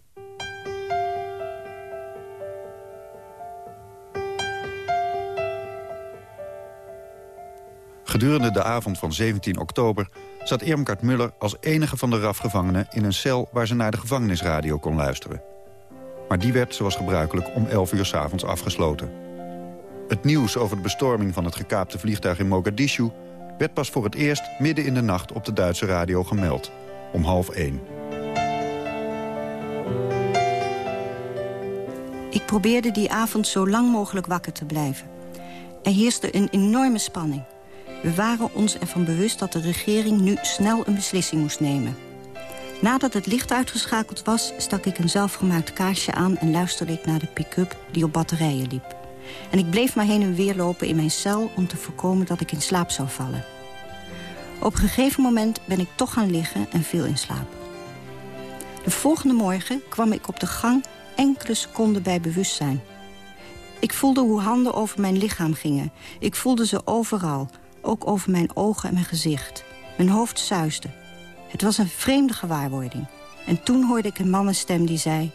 Gedurende de avond van 17 oktober zat Irmgard Muller als enige van de RAF-gevangenen... in een cel waar ze naar de gevangenisradio kon luisteren. Maar die werd, zoals gebruikelijk, om 11 uur s'avonds afgesloten. Het nieuws over de bestorming van het gekaapte vliegtuig in Mogadishu... werd pas voor het eerst midden in de nacht op de Duitse radio gemeld. Om half één. Ik probeerde die avond zo lang mogelijk wakker te blijven. Er heerste een enorme spanning. We waren ons ervan bewust dat de regering nu snel een beslissing moest nemen. Nadat het licht uitgeschakeld was, stak ik een zelfgemaakt kaarsje aan... en luisterde ik naar de pick-up die op batterijen liep. En ik bleef maar heen en weer lopen in mijn cel... om te voorkomen dat ik in slaap zou vallen. Op een gegeven moment ben ik toch gaan liggen en viel in slaap. De volgende morgen kwam ik op de gang enkele seconden bij bewustzijn. Ik voelde hoe handen over mijn lichaam gingen. Ik voelde ze overal, ook over mijn ogen en mijn gezicht. Mijn hoofd suisde. Het was een vreemde gewaarwording. En toen hoorde ik een mannenstem die zei...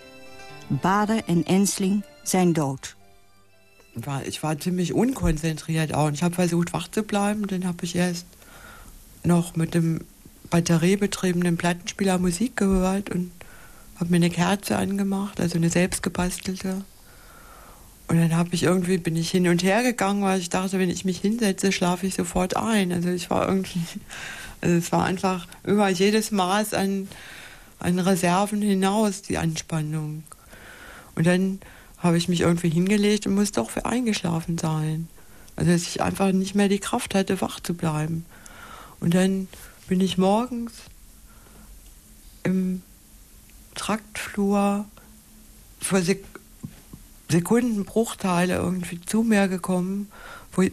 Bader en Ensling zijn dood. Ich war ziemlich unkonzentriert auch. Ich habe versucht, wach zu bleiben. Dann habe ich erst noch mit dem batteriebetriebenen Plattenspieler Musik gehört und habe mir eine Kerze angemacht, also eine selbstgebastelte. Und dann habe ich irgendwie, bin ich hin und her gegangen, weil ich dachte, wenn ich mich hinsetze, schlafe ich sofort ein. Also ich war irgendwie, [LAUGHS] also es war einfach über jedes Maß an, an Reserven hinaus, die Anspannung. Und dann habe ich mich irgendwie hingelegt und muss doch für eingeschlafen sein. Also dass ich einfach nicht mehr die Kraft hatte, wach zu bleiben. Und dann bin ich morgens im Traktflur vor Sek Sekundenbruchteile irgendwie zu mir gekommen, wo ich,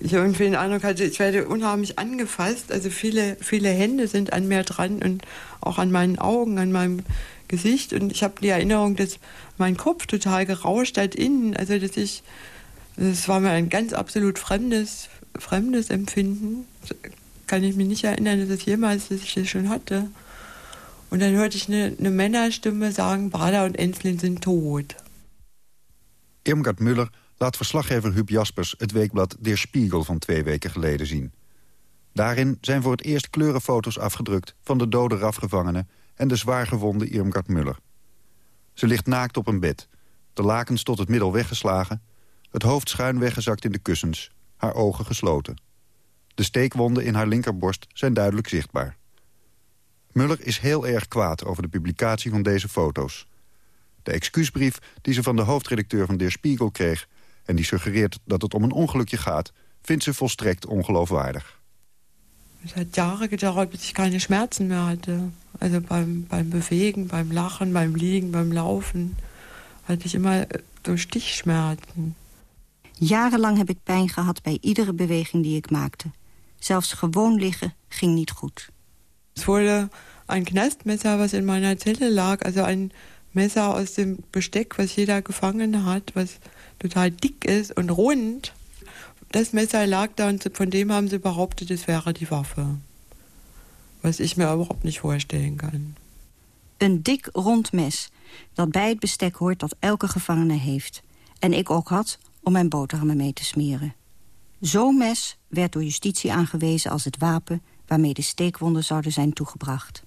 irgendwie den Eindruck hatte, ich werde unheimlich angefasst. Also viele, viele Hände sind an mir dran und auch an meinen Augen, an meinem Gesicht. Und ich habe die Erinnerung, dass mein Kopf total gerauscht hat innen. Also dass ich, das war mir ein ganz absolut fremdes, fremdes Empfinden. Kann ich mich nicht erinnern, dass es jemals, dass ich das schon hatte. Und dann hörte ich eine, eine Männerstimme sagen, Bader und Enslin sind tot. Irmgard Muller laat verslaggever Huub Jaspers het weekblad Der Spiegel van twee weken geleden zien. Daarin zijn voor het eerst kleurenfoto's afgedrukt van de dode RAF-gevangene en de zwaargewonde Irmgard Muller. Ze ligt naakt op een bed, de lakens tot het middel weggeslagen... het hoofd schuin weggezakt in de kussens, haar ogen gesloten. De steekwonden in haar linkerborst zijn duidelijk zichtbaar. Muller is heel erg kwaad over de publicatie van deze foto's. De excuusbrief die ze van de hoofdredacteur van Der Spiegel kreeg... en die suggereert dat het om een ongelukje gaat... vindt ze volstrekt ongeloofwaardig. Het hat Jahre gedauert, bis ich keine Schmerzen mehr hatte. Also beim, beim Bewegen, beim Lachen, beim Liegen, beim Laufen hatte ich immer äh, so Stichschmerzen. Jarenlang heb ik pijn gehad bij iedere beweging die ik maakte. Zelfs gewoon liggen ging niet goed. Es wurde ein Knastmesser, was in meiner Zelle lag, also ein Messer aus dem Besteck, was jeder gefangen hat, was total dick ist und rund. Das Messer lag da und von dem haben sie behauptet, es wäre die Waffe. Was ich mir überhaupt nicht vorstellen kann. Een dik rond mes dat bij het bestek hoort dat elke gevangene heeft. En ik ook had om mijn boterhammen mee te smeren. Zo'n mes werd door justitie aangewezen als het wapen... waarmee de steekwonden zouden zijn toegebracht.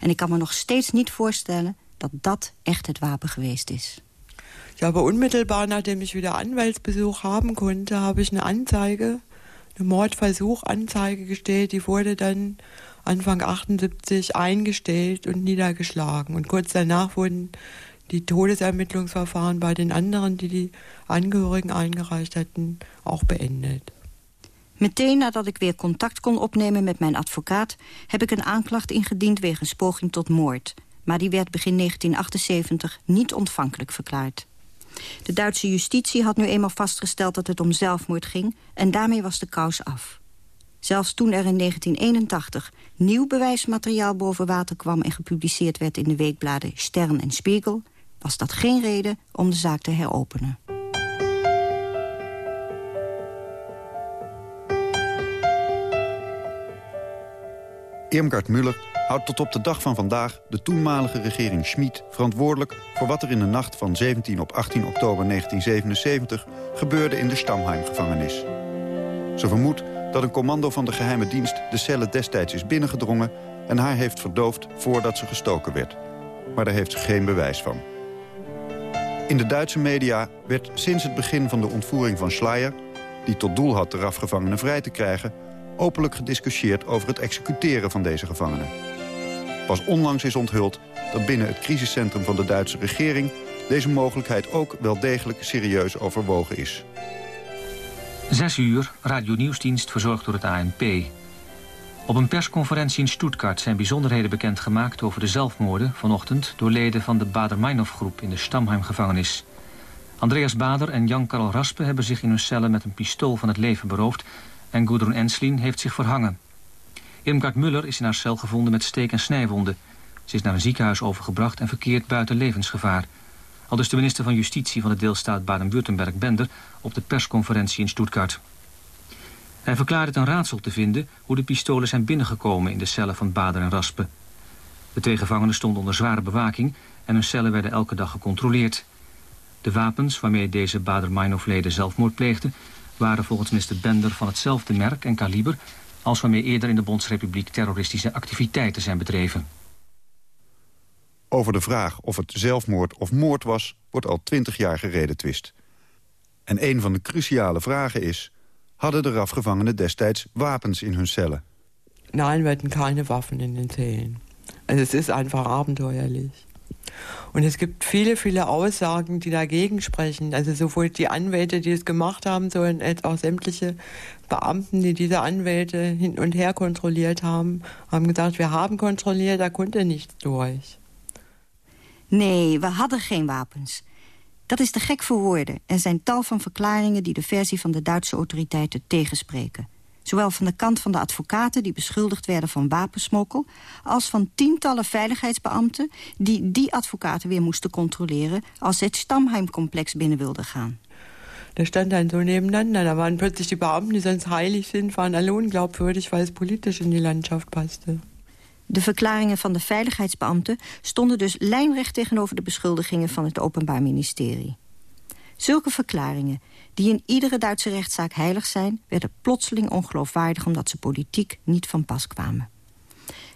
En ik kan me nog steeds niet voorstellen dat dat echt het wapen geweest is. Ja, aber unmittelbar nachdem ich wieder Anwaltsbesuch haben konnte, habe ich eine Anzeige, eine Mordversuchanzeige gestellt. Die wurde dann Anfang 78 eingestellt und niedergeschlagen. Und kurz danach wurden die Todesermittlungsverfahren bei den anderen, die die Angehörigen eingereicht hatten, auch beendet. Meteen nadat ik weer contact kon opnemen met mijn advocaat... heb ik een aanklacht ingediend wegens poging tot moord. Maar die werd begin 1978 niet ontvankelijk verklaard. De Duitse justitie had nu eenmaal vastgesteld dat het om zelfmoord ging... en daarmee was de kous af. Zelfs toen er in 1981 nieuw bewijsmateriaal boven water kwam... en gepubliceerd werd in de weekbladen Stern en Spiegel... was dat geen reden om de zaak te heropenen. Irmgard Muller houdt tot op de dag van vandaag de toenmalige regering Schmid verantwoordelijk voor wat er in de nacht van 17 op 18 oktober 1977 gebeurde in de Stamheim-gevangenis. Ze vermoedt dat een commando van de geheime dienst de cellen destijds is binnengedrongen en haar heeft verdoofd voordat ze gestoken werd. Maar daar heeft ze geen bewijs van. In de Duitse media werd sinds het begin van de ontvoering van Schleier... die tot doel had de RAF-gevangenen vrij te krijgen... openlijk gediscussieerd over het executeren van deze gevangenen. Pas onlangs is onthuld dat binnen het crisiscentrum van de Duitse regering... deze mogelijkheid ook wel degelijk serieus overwogen is. Zes uur, Radio Nieuwsdienst verzorgd door het ANP. Op een persconferentie in Stuttgart zijn bijzonderheden bekendgemaakt... over de zelfmoorden vanochtend door leden van de Bader-Meinhof-groep... in de Stamheim-gevangenis. Andreas Bader en Jan-Karl Raspe hebben zich in hun cellen met een pistool van het leven beroofd... en Gudrun Enslin heeft zich verhangen. Irmgard Muller is in haar cel gevonden met steek- en snijwonden. Ze is naar een ziekenhuis overgebracht en verkeert buiten levensgevaar. Al dus de minister van Justitie van de deelstaat Baden-Württemberg Bender... op de persconferentie in Stuttgart. Hij verklaarde het een raadsel te vinden hoe de pistolen zijn binnengekomen in de cellen van Bader en Raspe. De twee gevangenen stonden onder zware bewaking en hun cellen werden elke dag gecontroleerd. De wapens waarmee deze Bader-Meinhof-leden zelfmoord pleegden... waren volgens minister Bender van hetzelfde merk en kaliber... als waarmee eerder in de Bondsrepubliek terroristische activiteiten zijn bedreven. Over de vraag of het zelfmoord of moord was, wordt al twintig jaar gereden twist. En een van de cruciale vragen is... hadden de RAF-gevangenen destijds wapens in hun cellen? Nein, wir hatten keine Waffen in den Zellen. Also es ist einfach abenteuerlich. Und es gibt viele, viele Aussagen, die dagegen sprechen. Also sowohl die Anwälte, die es gemacht haben sollen, als auch sämtliche Beamten, die diese Anwälte hin und her kontrolliert haben, haben gesagt, wir haben kontrolliert, da konnte nichts durch. Nee, we hadden geen wapens. Dat is te gek voor woorden. Er zijn tal van verklaringen die de versie van de Duitse autoriteiten tegenspreken. Zowel van de kant van de advocaten die beschuldigd werden van wapensmokkel... als van tientallen veiligheidsbeambten die die advocaten weer moesten controleren... als ze het Stamheim-complex binnen wilden gaan. Da stand dann so nebeneinander. Da waren plötzlich die Beamten, die sonst heilig sind, waren alle unglaubwürdig, weil es politisch in die Landschaft passte. De verklaringen van de veiligheidsbeambten stonden dus lijnrecht tegenover de beschuldigingen van het Openbaar Ministerie. Zulke verklaringen, die in iedere Duitse rechtszaak heilig zijn... werden plotseling ongeloofwaardig omdat ze politiek niet van pas kwamen.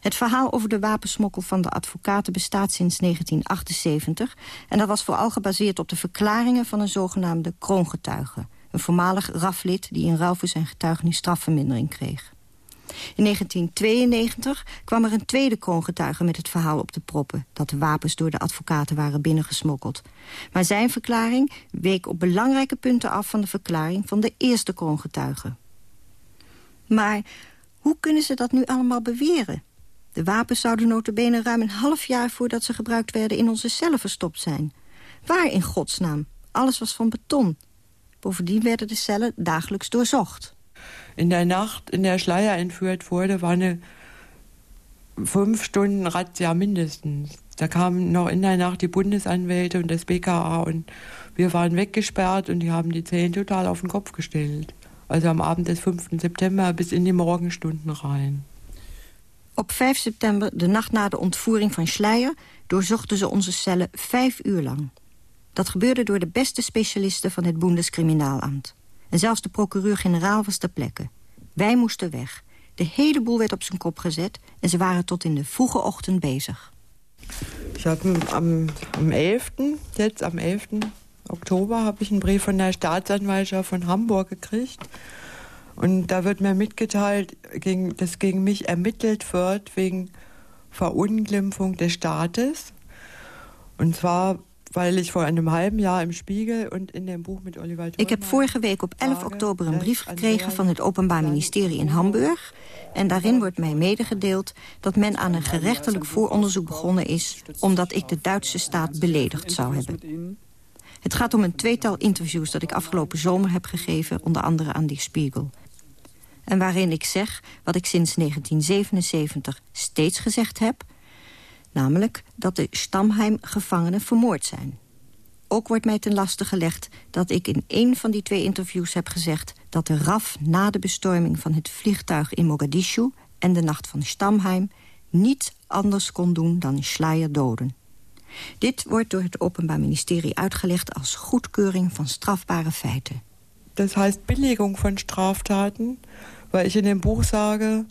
Het verhaal over de wapensmokkel van de advocaten bestaat sinds 1978... en dat was vooral gebaseerd op de verklaringen van een zogenaamde kroongetuige... een voormalig raflid die in ruil voor zijn getuigenis strafvermindering kreeg. In 1992 kwam er een tweede kroongetuige met het verhaal op de proppen... dat de wapens door de advocaten waren binnengesmokkeld. Maar zijn verklaring week op belangrijke punten af... van de verklaring van de eerste kroongetuige. Maar hoe kunnen ze dat nu allemaal beweren? De wapens zouden notabene ruim een half jaar voordat ze gebruikt werden... in onze cellen verstopt zijn. Waar in godsnaam? Alles was van beton. Bovendien werden de cellen dagelijks doorzocht. In der Nacht, in der Schleier entführt wurde, war eine fünf Stunden Razzia mindestens. Da kamen noch in der Nacht die Bundesanwälte und das BKA und wir waren weggesperrt und die haben die Zellen total auf den Kopf gestellt. Also am Abend des 5. September bis in die Morgenstunden rein. Op 5 september, de nacht na de ontvoering van Schleier... doorzochten ze onze cellen vijf uur lang. Dat gebeurde door de beste specialisten van het Bundeskriminaalamt. En zelfs de procureur-generaal was ter plekke. Wij moesten weg. De hele boel werd op zijn kop gezet... en ze waren tot in de vroege ochtend bezig. Ik heb am, am 11. Jetzt am 11. Oktober habe ich einen Brief von der Staatsanwaltschaft von Hamburg gekriegt. Und da wird mir mitgeteilt, dass gegen mich ermittelt wird wegen Verunglimpfung des Staates. Und zwar weil ich vor einem halben Jahr im Spiegel und in dem Buch mit Oliver Ik heb vorige week op 11 oktober een brief gekregen van het Openbaar Ministerie in Hamburg. En daarin wordt mij medegedeeld dat men aan een gerechtelijk vooronderzoek begonnen is... omdat ik de Duitse staat beledigd zou hebben. Het gaat om een tweetal interviews dat ik afgelopen zomer heb gegeven... onder andere aan Die Spiegel. En waarin ik zeg wat ik sinds 1977 steeds gezegd heb... namelijk dat de Stamheim-gevangenen vermoord zijn. Ook wordt mij ten laste gelegd dat ik in één van die twee interviews heb gezegd... dat de RAF na de bestorming van het vliegtuig in Mogadishu... en de nacht van Stamheim niet anders kon doen dan Schleier doden. Dit wordt door het Openbaar Ministerie uitgelegd als goedkeuring van strafbare feiten. Dat heißt Billigung van Straftaten, weil ich in dem Buch sage,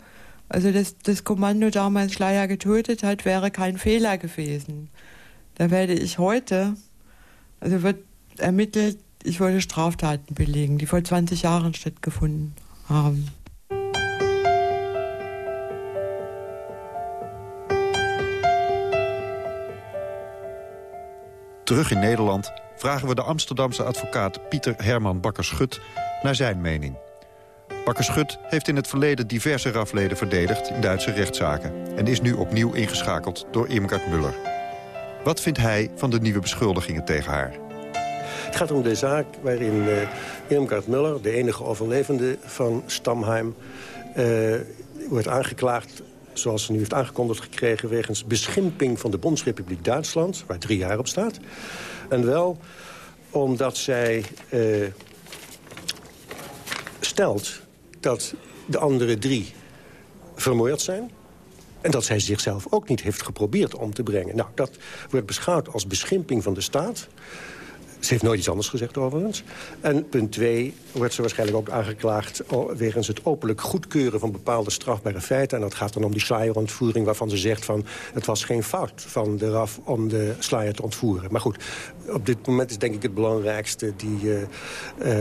also dass das Kommando damals Schleier getötet hat, wäre kein Fehler gewesen. Da werde ich heute, also wird ermittelt, ich wollte Straftaten belegen, die vor 20 Jahren stattgefunden haben. Terug in Nederland vragen we de Amsterdamse advocaat Pieter Herman Bakker-Schut naar zijn mening. Bakker-Schut heeft in het verleden diverse rafleden verdedigd in Duitse rechtszaken... en is nu opnieuw ingeschakeld door Irmgard Muller. Wat vindt hij van de nieuwe beschuldigingen tegen haar? Het gaat om de zaak waarin uh, Irmgard Muller, de enige overlevende van Stamheim... Uh, wordt aangeklaagd, zoals ze nu heeft aangekondigd gekregen... wegens beschimping van de Bondsrepubliek Duitsland, waar drie jaar op staat. En wel omdat zij uh, stelt dat de andere drie vermoord zijn... En dat zij zichzelf ook niet heeft geprobeerd om te brengen. Nou, dat wordt beschouwd als beschimping van de staat. Ze heeft nooit iets anders gezegd overigens. En punt twee wordt ze waarschijnlijk ook aangeklaagd... wegens het openlijk goedkeuren van bepaalde strafbare feiten. En dat gaat dan om die Schleier-ontvoering waarvan ze zegt van... het was geen fout van de RAF om de Schleier te ontvoeren. Maar goed, op dit moment is denk ik het belangrijkste... Die, uh, uh,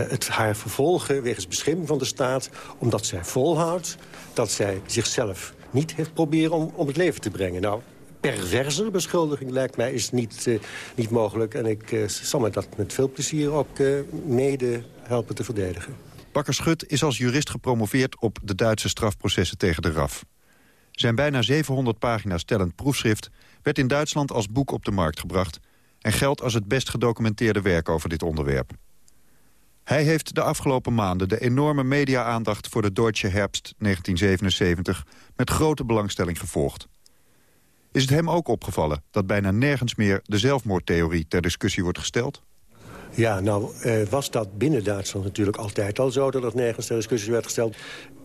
het haar vervolgen wegens beschimping van de staat... omdat zij volhoudt dat zij zichzelf niet heeft proberen om, om het leven te brengen. Nou, perverser beschuldiging lijkt mij is niet, uh, niet mogelijk. En ik uh, zal me dat met veel plezier ook uh, mede helpen te verdedigen. Bakker Schut is als jurist gepromoveerd op de Duitse strafprocessen tegen de RAF. Zijn bijna 700 pagina's tellend proefschrift werd in Duitsland als boek op de markt gebracht... en geldt als het best gedocumenteerde werk over dit onderwerp. Hij heeft de afgelopen maanden de enorme media-aandacht voor de Deutsche Herbst 1977 met grote belangstelling gevolgd. Is het hem ook opgevallen dat bijna nergens meer de zelfmoordtheorie ter discussie wordt gesteld? Ja, nou eh, was dat binnen Duitsland natuurlijk altijd al zo... dat er nergens ter discussie werd gesteld.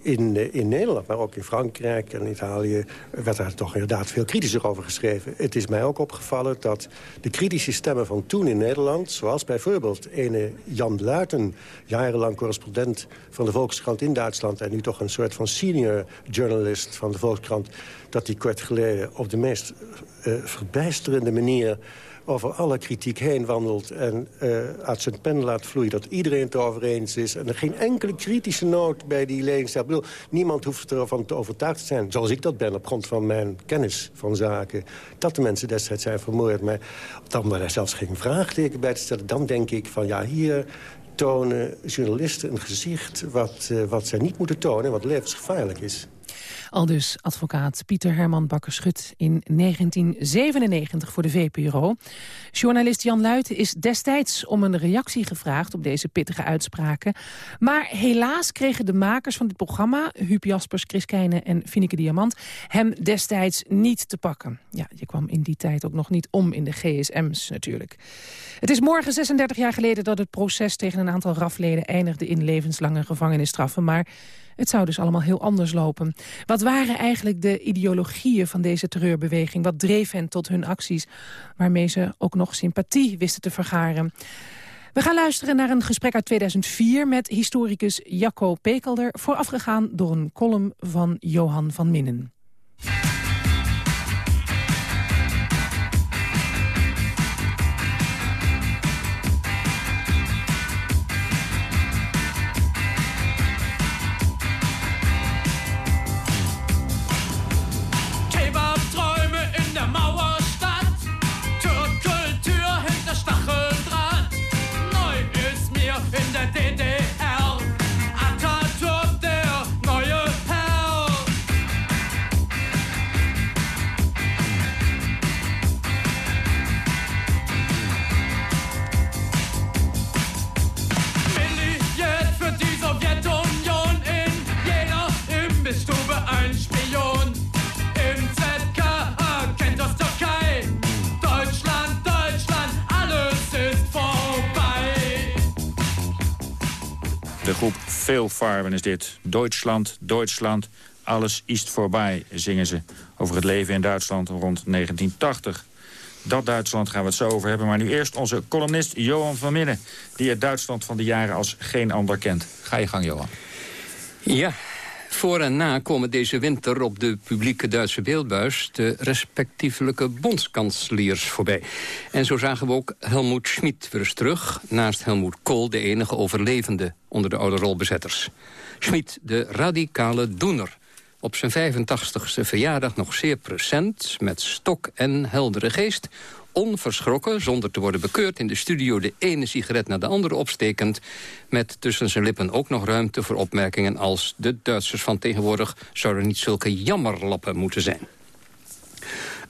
In, eh, in Nederland, maar ook in Frankrijk en Italië... werd daar toch inderdaad veel kritischer over geschreven. Het is mij ook opgevallen dat de kritische stemmen van toen in Nederland... zoals bijvoorbeeld ene Jan Luiten... jarenlang correspondent van de Volkskrant in Duitsland... en nu toch een soort van senior journalist van de Volkskrant... dat die kort geleden op de meest verbijsterende manier over alle kritiek heen wandelt... en uh, uit zijn pen laat vloeien dat iedereen het erover eens is... en er geen enkele kritische noot bij die lezing staat. Ik bedoel, niemand hoeft ervan te overtuigd te zijn, zoals ik dat ben... op grond van mijn kennis van zaken, dat de mensen destijds zijn vermoord. Maar dan er zelfs geen vraagteken bij te stellen... dan denk ik van ja, hier tonen journalisten een gezicht... wat, uh, wat zij niet moeten tonen, wat levensgevaarlijk is. Al dus advocaat Pieter Herman Bakker-Schut in 1997 voor de VPRO. Journalist Jan Luiten is destijds om een reactie gevraagd op deze pittige uitspraken. Maar helaas kregen de makers van dit programma, Huub Jaspers, Chris Keijnen en Fineke Diamant, hem destijds niet te pakken. Ja, je kwam in die tijd ook nog niet om in de gsm's natuurlijk. Het is morgen 36 jaar geleden dat het proces tegen een aantal rafleden eindigde in levenslange gevangenisstraffen. Maar het zou dus allemaal heel anders lopen. Wat waren eigenlijk de ideologieën van deze terreurbeweging? Wat dreef hen tot hun acties? Waarmee ze ook nog sympathie wisten te vergaren. We gaan luisteren naar een gesprek uit 2004 met historicus Jacco Pekelder... voorafgegaan door een column van Johan van Minnen. Groep Veel Farben is dit. Duitsland, Duitsland, alles is voorbij, zingen ze over het leven in Duitsland rond 1980. Dat Duitsland gaan we het zo over hebben. Maar nu eerst onze columnist Johan van Minnen... die het Duitsland van de jaren als geen ander kent. Ga je gang, Johan. Ja, voor en na komen deze winter op de publieke Duitse beeldbuis... de respectievelijke bondskanseliers voorbij. En zo zagen we ook Helmoet Schmid weer eens terug... naast Helmoet Kool, de enige overlevende onder de oude rolbezetters. Schmid, de radicale doener. Op zijn 85ste verjaardag nog zeer present, met stok en heldere geest onverschrokken, zonder te worden bekeurd... in de studio de ene sigaret naar de andere opstekend... met tussen zijn lippen ook nog ruimte voor opmerkingen als... de Duitsers van tegenwoordig zouden niet zulke jammerlappen moeten zijn.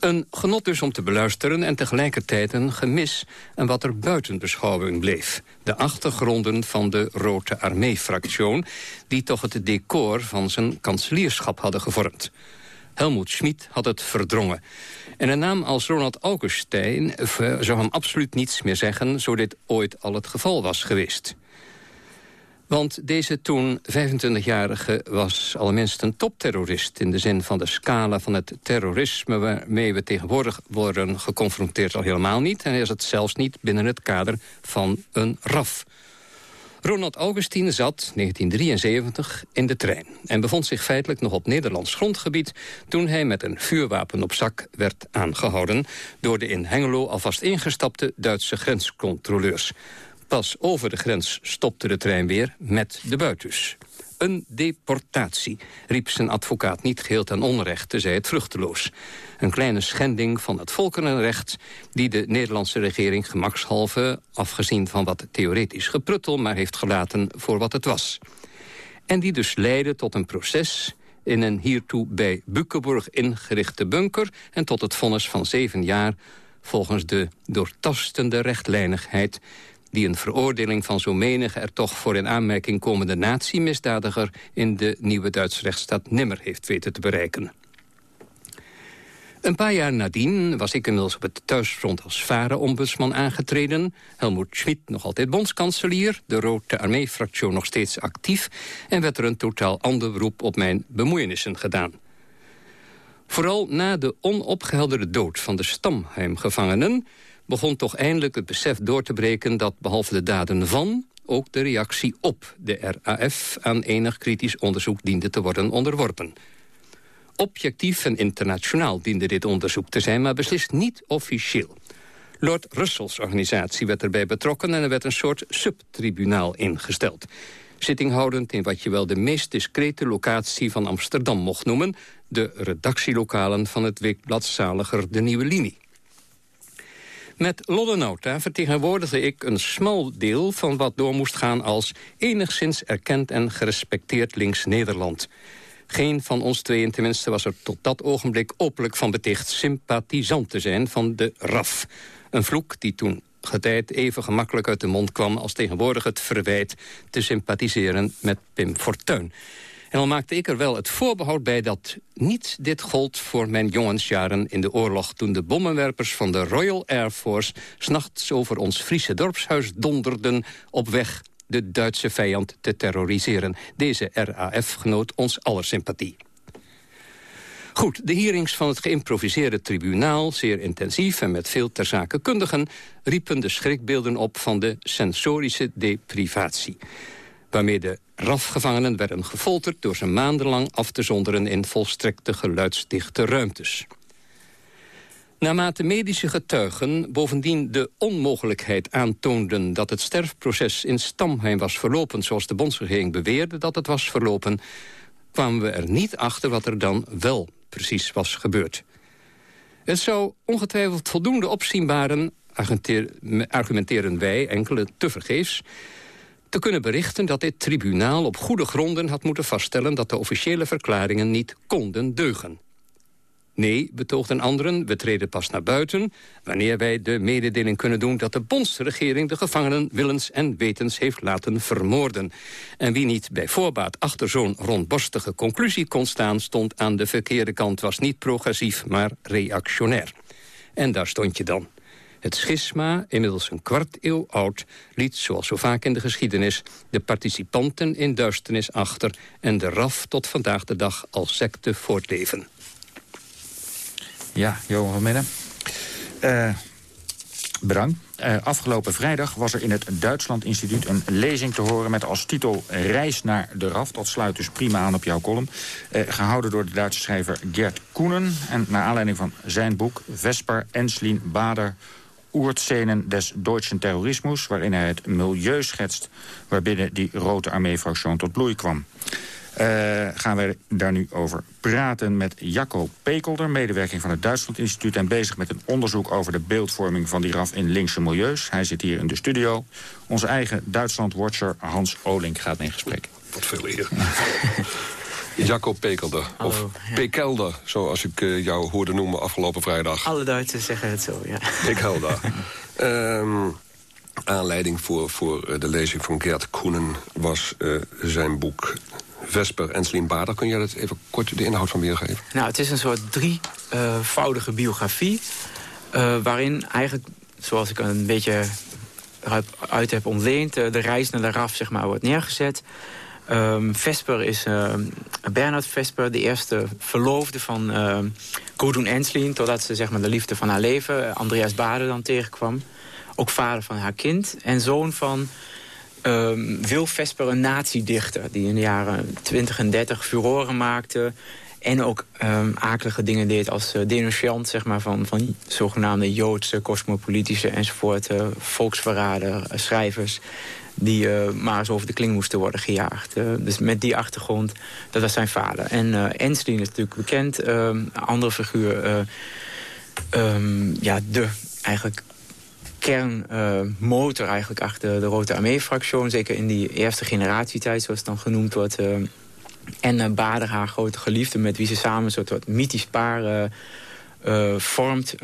Een genot dus om te beluisteren en tegelijkertijd een gemis... en wat er buiten beschouwing bleef. De achtergronden van de Rote Armee-fractie... die toch het decor van zijn kanselierschap hadden gevormd. Helmoet Schmid had het verdrongen. En een naam als Ronald Augustijn zou hem absoluut niets meer zeggen... zo dit ooit al het geval was geweest. Want deze toen 25-jarige was al minst een topterrorist... in de zin van de scala van het terrorisme... waarmee we tegenwoordig worden geconfronteerd al helemaal niet. En is het zelfs niet binnen het kader van een RAF. Ronald Augustine zat, 1973, in de trein... en bevond zich feitelijk nog op Nederlands grondgebied... toen hij met een vuurwapen op zak werd aangehouden... door de in Hengelo alvast ingestapte Duitse grenscontroleurs. Pas over de grens stopte de trein weer met de buitens. Een deportatie, riep zijn advocaat niet geheel ten onrechte, zei het vruchteloos. Een kleine schending van het volkerenrecht... die de Nederlandse regering gemakshalve, afgezien van wat theoretisch gepruttel... maar heeft gelaten voor wat het was. En die dus leidde tot een proces in een hiertoe bij Bukkenburg ingerichte bunker... en tot het vonnis van zeven jaar volgens de doortastende rechtlijnigheid die een veroordeling van zo menige er toch voor in aanmerking komende natiemisdadiger in de nieuwe Duitse rechtsstaat nimmer heeft weten te bereiken. Een paar jaar nadien was ik inmiddels op het thuisfront als varenombudsman aangetreden. Helmoet Schmid nog altijd bondskanselier, de Rode Armee-fractie nog steeds actief... en werd er een totaal ander beroep op mijn bemoeienissen gedaan. Vooral na de onopgehelderde dood van de Stamheimgevangenen... begon toch eindelijk het besef door te breken dat behalve de daden van... ook de reactie op de RAF aan enig kritisch onderzoek diende te worden onderworpen. Objectief en internationaal diende dit onderzoek te zijn, maar beslist niet officieel. Lord Russells organisatie werd erbij betrokken en er werd een soort subtribunaal ingesteld. Zittinghoudend in wat je wel de meest discrete locatie van Amsterdam mocht noemen... de redactielokalen van het weekblad Zaliger De Nieuwe Linie. Met Loddenauta vertegenwoordigde ik een smal deel van wat door moest gaan als enigszins erkend en gerespecteerd links-Nederland. Geen van ons tweeën tenminste was er tot dat ogenblik openlijk van beticht sympathisant te zijn van de RAF. Een vloek die toen getijd even gemakkelijk uit de mond kwam... als tegenwoordig het verwijt te sympathiseren met Pim Fortuyn. En al maakte ik er wel het voorbehoud bij dat niet dit gold voor mijn jongensjaren in de oorlog... toen de bommenwerpers van de Royal Air Force... s'nachts over ons Friese dorpshuis donderden op weg de Duitse vijand te terroriseren. Deze RAF genoot ons aller sympathie. Goed, de hearings van het geïmproviseerde tribunaal, zeer intensief en met veel ter zake kundigen, riepen de schrikbeelden op van de sensorische deprivatie. Waarmee de RAF-gevangenen werden gefolterd door ze maandenlang af te zonderen in volstrekte geluidsdichte ruimtes. Naarmate medische getuigen bovendien de onmogelijkheid aantoonden... dat het sterfproces in Stamheim was verlopen zoals de bondsregering beweerde dat het was verlopen... kwamen we er niet achter wat er dan wel precies was gebeurd. Het zou ongetwijfeld voldoende opzienbaren, argumenteren wij, enkele tevergeefs... te kunnen berichten dat dit tribunaal op goede gronden had moeten vaststellen... dat de officiële verklaringen niet konden deugen. Nee, betoogden anderen, we treden pas naar buiten... wanneer wij de mededeling kunnen doen dat de bondsregering... de gevangenen willens en wetens heeft laten vermoorden. En wie niet bij voorbaat achter zo'n rondborstige conclusie kon staan... stond aan de verkeerde kant, was niet progressief, maar reactionair. En daar stond je dan. Het schisma, inmiddels een kwart eeuw oud, liet, zoals zo vaak in de geschiedenis... de participanten in duisternis achter en de RAF tot vandaag de dag als secte voortleven. Ja, Johan van Midden. Uh, bedankt. Uh, afgelopen vrijdag was er in het Duitsland Instituut een lezing te horen... met als titel Reis naar de RAF. Dat sluit dus prima aan op jouw column. Uh, gehouden door de Duitse schrijver Gert Koenen. En naar aanleiding van zijn boek Vesper Enslin Bader... Oertzenen des Deutschen Terrorismus... waarin hij het milieu schetst waarbinnen die Rode Armee-fractie tot bloei kwam. Uh, gaan we daar nu over praten met Jacco Pekelder... medewerking van het Duitsland Instituut... en bezig met een onderzoek over de beeldvorming van die RAF in linkse milieus. Hij zit hier in de studio. Onze eigen Duitsland-watcher Hans Olink gaat in gesprek. Wat veel eer. [LAUGHS] Jacco Pekelder, of Pekelder, zoals ik uh, jou hoorde noemen afgelopen vrijdag. Alle Duitsers zeggen het zo, ja. Pekelder. um, [LAUGHS] aanleiding voor, voor eh, de lezing van Gert Koenen was uh, zijn boek Vesper en Slim Bader. Kun jij dat even kort de inhoud van weergeven? Nou, het is een soort drievoudige biografie... Uh, waarin eigenlijk, zoals ik een beetje uit heb ontleend... De reis naar de RAF zeg maar, wordt neergezet. Um, Vesper is uh, Bernard Vesper, de eerste verloofde van uh, Gudrun Enslin... totdat ze zeg maar, de liefde van haar leven, Andreas Bader, dan tegenkwam. Ook vader van haar kind en zoon van Wil Vesper een nazi-dichter... die in de jaren 20 en 30 furoren maakte... en ook um, akelige dingen deed als uh, denunciant zeg maar, van, van zogenaamde Joodse, cosmopolitische enzovoort... Uh, volksverrader, schrijvers die uh, maar eens over de kling moesten worden gejaagd. dus met die achtergrond, dat was zijn vader. En uh, Enslin is natuurlijk bekend, ehm, andere figuur... Um, ja, de eigenlijk kernmotor eigenlijk achter de Rode Armee-fractie. Zeker in die eerste generatietijd, zoals het dan genoemd wordt. En Bader, haar grote geliefde, met wie ze samen een soort wat mythisch paar vormt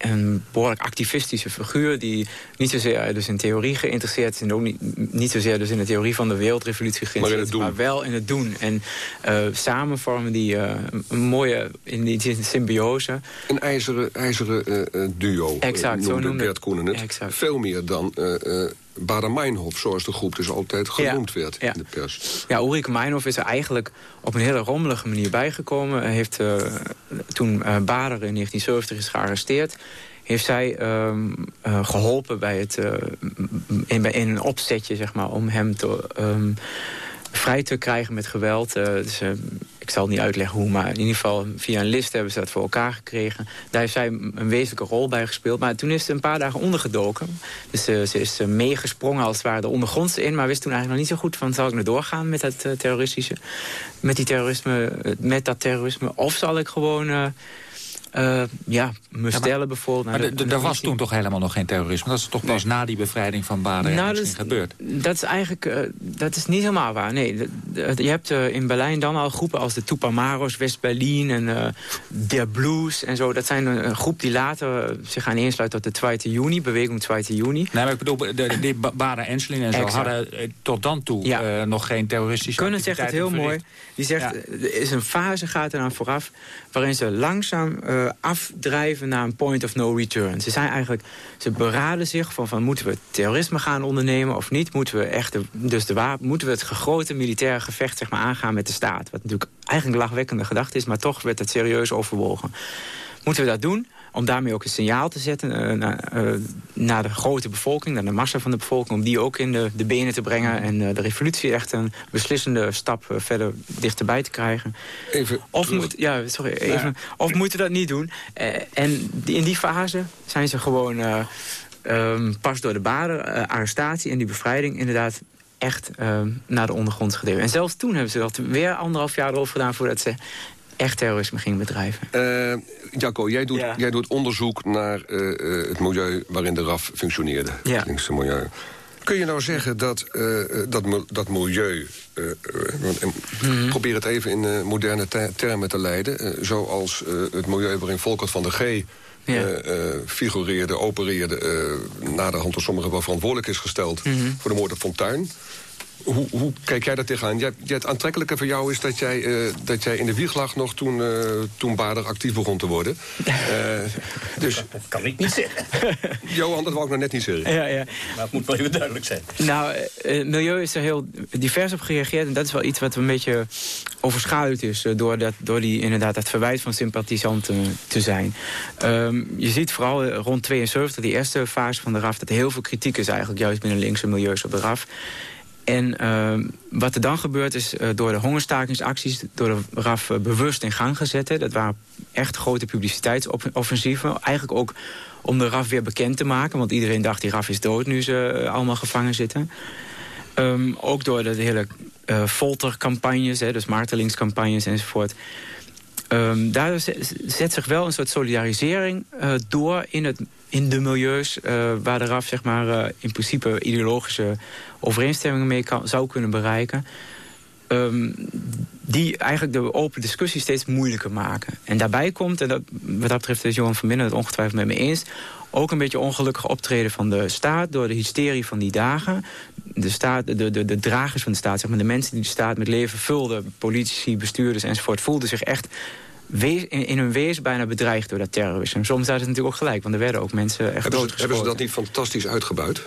een behoorlijk activistische figuur... die niet zozeer dus in theorie geïnteresseerd is... en ook niet, niet zozeer dus in de theorie van de wereldrevolutie geïnteresseerd maar, maar wel in het doen. En uh, samen vormen die uh, een mooie in die symbiose. Een ijzeren, ijzeren uh, duo, exact, zo noemde Bert Koenen het. Exact. Veel meer dan Bader-Meinhof, zoals de groep dus altijd genoemd werd in de pers. Ja, Ulrike Meinhof is er eigenlijk op een hele rommelige manier bijgekomen. Hij heeft, uh, toen uh, Bader in 1970 is gearresteerd heeft zij um, uh, geholpen bij het, in, in, een opzetje zeg maar, om hem te, um, vrij te krijgen met geweld. Uh, dus, uh, ik zal het niet uitleggen hoe, maar in ieder geval via een list hebben ze dat voor elkaar gekregen. Daar heeft zij een wezenlijke rol bij gespeeld. Maar toen is ze een paar dagen ondergedoken. Dus uh, ze is meegesprongen als het ware de ondergronds in. Maar wist toen eigenlijk nog niet zo goed van zal ik nou doorgaan met dat terroristische. Met, die terrorisme, met dat terrorisme. Of zal ik gewoon uh, ja, me stellen bijvoorbeeld. Maar er was toen toch helemaal nog geen terrorisme? Dat is toch pas na die bevrijding van Baden nou, dat is, gebeurd? Dat is eigenlijk uh, dat is niet helemaal waar. Nee, je hebt uh, in Berlijn dan al groepen als de Tupamaros, West-Berlin en Der Blues en zo. Dat zijn een, groep die later zich gaan insluiten tot de 2 juni, beweging 2 juni. Nee, maar ik bedoel, de, de Baden Enslin en zo hadden tot dan toe ja. nog geen terroristische Kunnen zegt het heel mooi. Die zegt, ja. er is een fase gaat er aan vooraf waarin ze langzaam afdrijven naar een point of no return. Ze zijn eigenlijk, ze beraden zich van, van moeten we terrorisme gaan ondernemen of niet? Moeten we echt, dus de wapen, moeten we het grote militaire gevecht zeg maar, aangaan met de staat? Wat natuurlijk eigenlijk een lachwekkende gedachte is, maar toch werd het serieus overwogen. Moeten we dat doen? Om daarmee ook een signaal te zetten uh, naar, uh, naar, de grote bevolking, naar de massa van de bevolking, om die ook in de, de benen te brengen en uh, de revolutie echt een beslissende stap verder dichterbij te krijgen. Even of, moet, ja, sorry, even, of moeten dat niet doen. en die, in die fase zijn ze gewoon um, pas door de baden, arrestatie en die bevrijding inderdaad echt naar de ondergrond gedreven. En zelfs toen hebben ze dat weer anderhalf jaar erover gedaan voordat ze echt terrorisme ging bedrijven. Uh, Jacco, jij doet, jij doet onderzoek naar uh, het milieu waarin de RAF functioneerde. Ja. Het linkse milieu. Kun je nou zeggen dat uh, dat, dat milieu... Mm Probeer het even in moderne termen te leiden. zoals het milieu waarin Volkert van de G... Ja. figureerde, opereerde... na de hand door sommigen wel verantwoordelijk is gesteld... Mm -hmm. voor de moord op Fontuin. Hoe, hoe kijk jij daar tegenaan? Jij, het aantrekkelijke voor jou is dat jij, uh, dat jij in de wieg lag nog toen, uh, toen Bader actief begon te worden. Uh, [LAUGHS] dus... Dat kan ik niet zeggen. [LAUGHS] Johan, dat wou ik nog net niet zeggen. Ja, ja. Maar het moet wel even duidelijk zijn. Nou, het milieu is er heel divers op gereageerd. En dat is wel iets wat een beetje overschaduwd is... door, dat, door die, inderdaad dat verwijt van sympathisanten te zijn. Um, je ziet vooral rond 72, die eerste fase van de RAF... dat er heel veel kritiek is eigenlijk juist binnen linkse milieus op de RAF... En uh, wat er dan gebeurt is uh, door de hongerstakingsacties... door de RAF uh, bewust in gang gezet. Dat waren echt grote publiciteitsoffensieven. Eigenlijk ook om de RAF weer bekend te maken. Want iedereen dacht die RAF is dood nu ze uh, allemaal gevangen zitten. Um, ook door de hele foltercampagnes, dus martelingscampagnes enzovoort... Um, daar zet zich wel een soort solidarisering door in, het, in de milieus... Uh, waar de RAF zeg maar, uh, in principe ideologische overeenstemmingen mee kan, zou kunnen bereiken... Um, die eigenlijk de open discussie steeds moeilijker maken. En daarbij komt, en dat, wat dat betreft is Johan van Binnen het ongetwijfeld met me eens... ook een beetje ongelukkig optreden van de staat... door de hysterie van die dagen. De, staat, de, de, de dragers van de staat, zeg maar, de mensen die de staat met leven vulden... politici, bestuurders enzovoort, voelden zich echt in, hun wees bijna bedreigd door dat terrorisme. Soms hadden ze natuurlijk ook gelijk, want er werden ook mensen echt hebben ze, hebben ze dat niet fantastisch uitgebuit?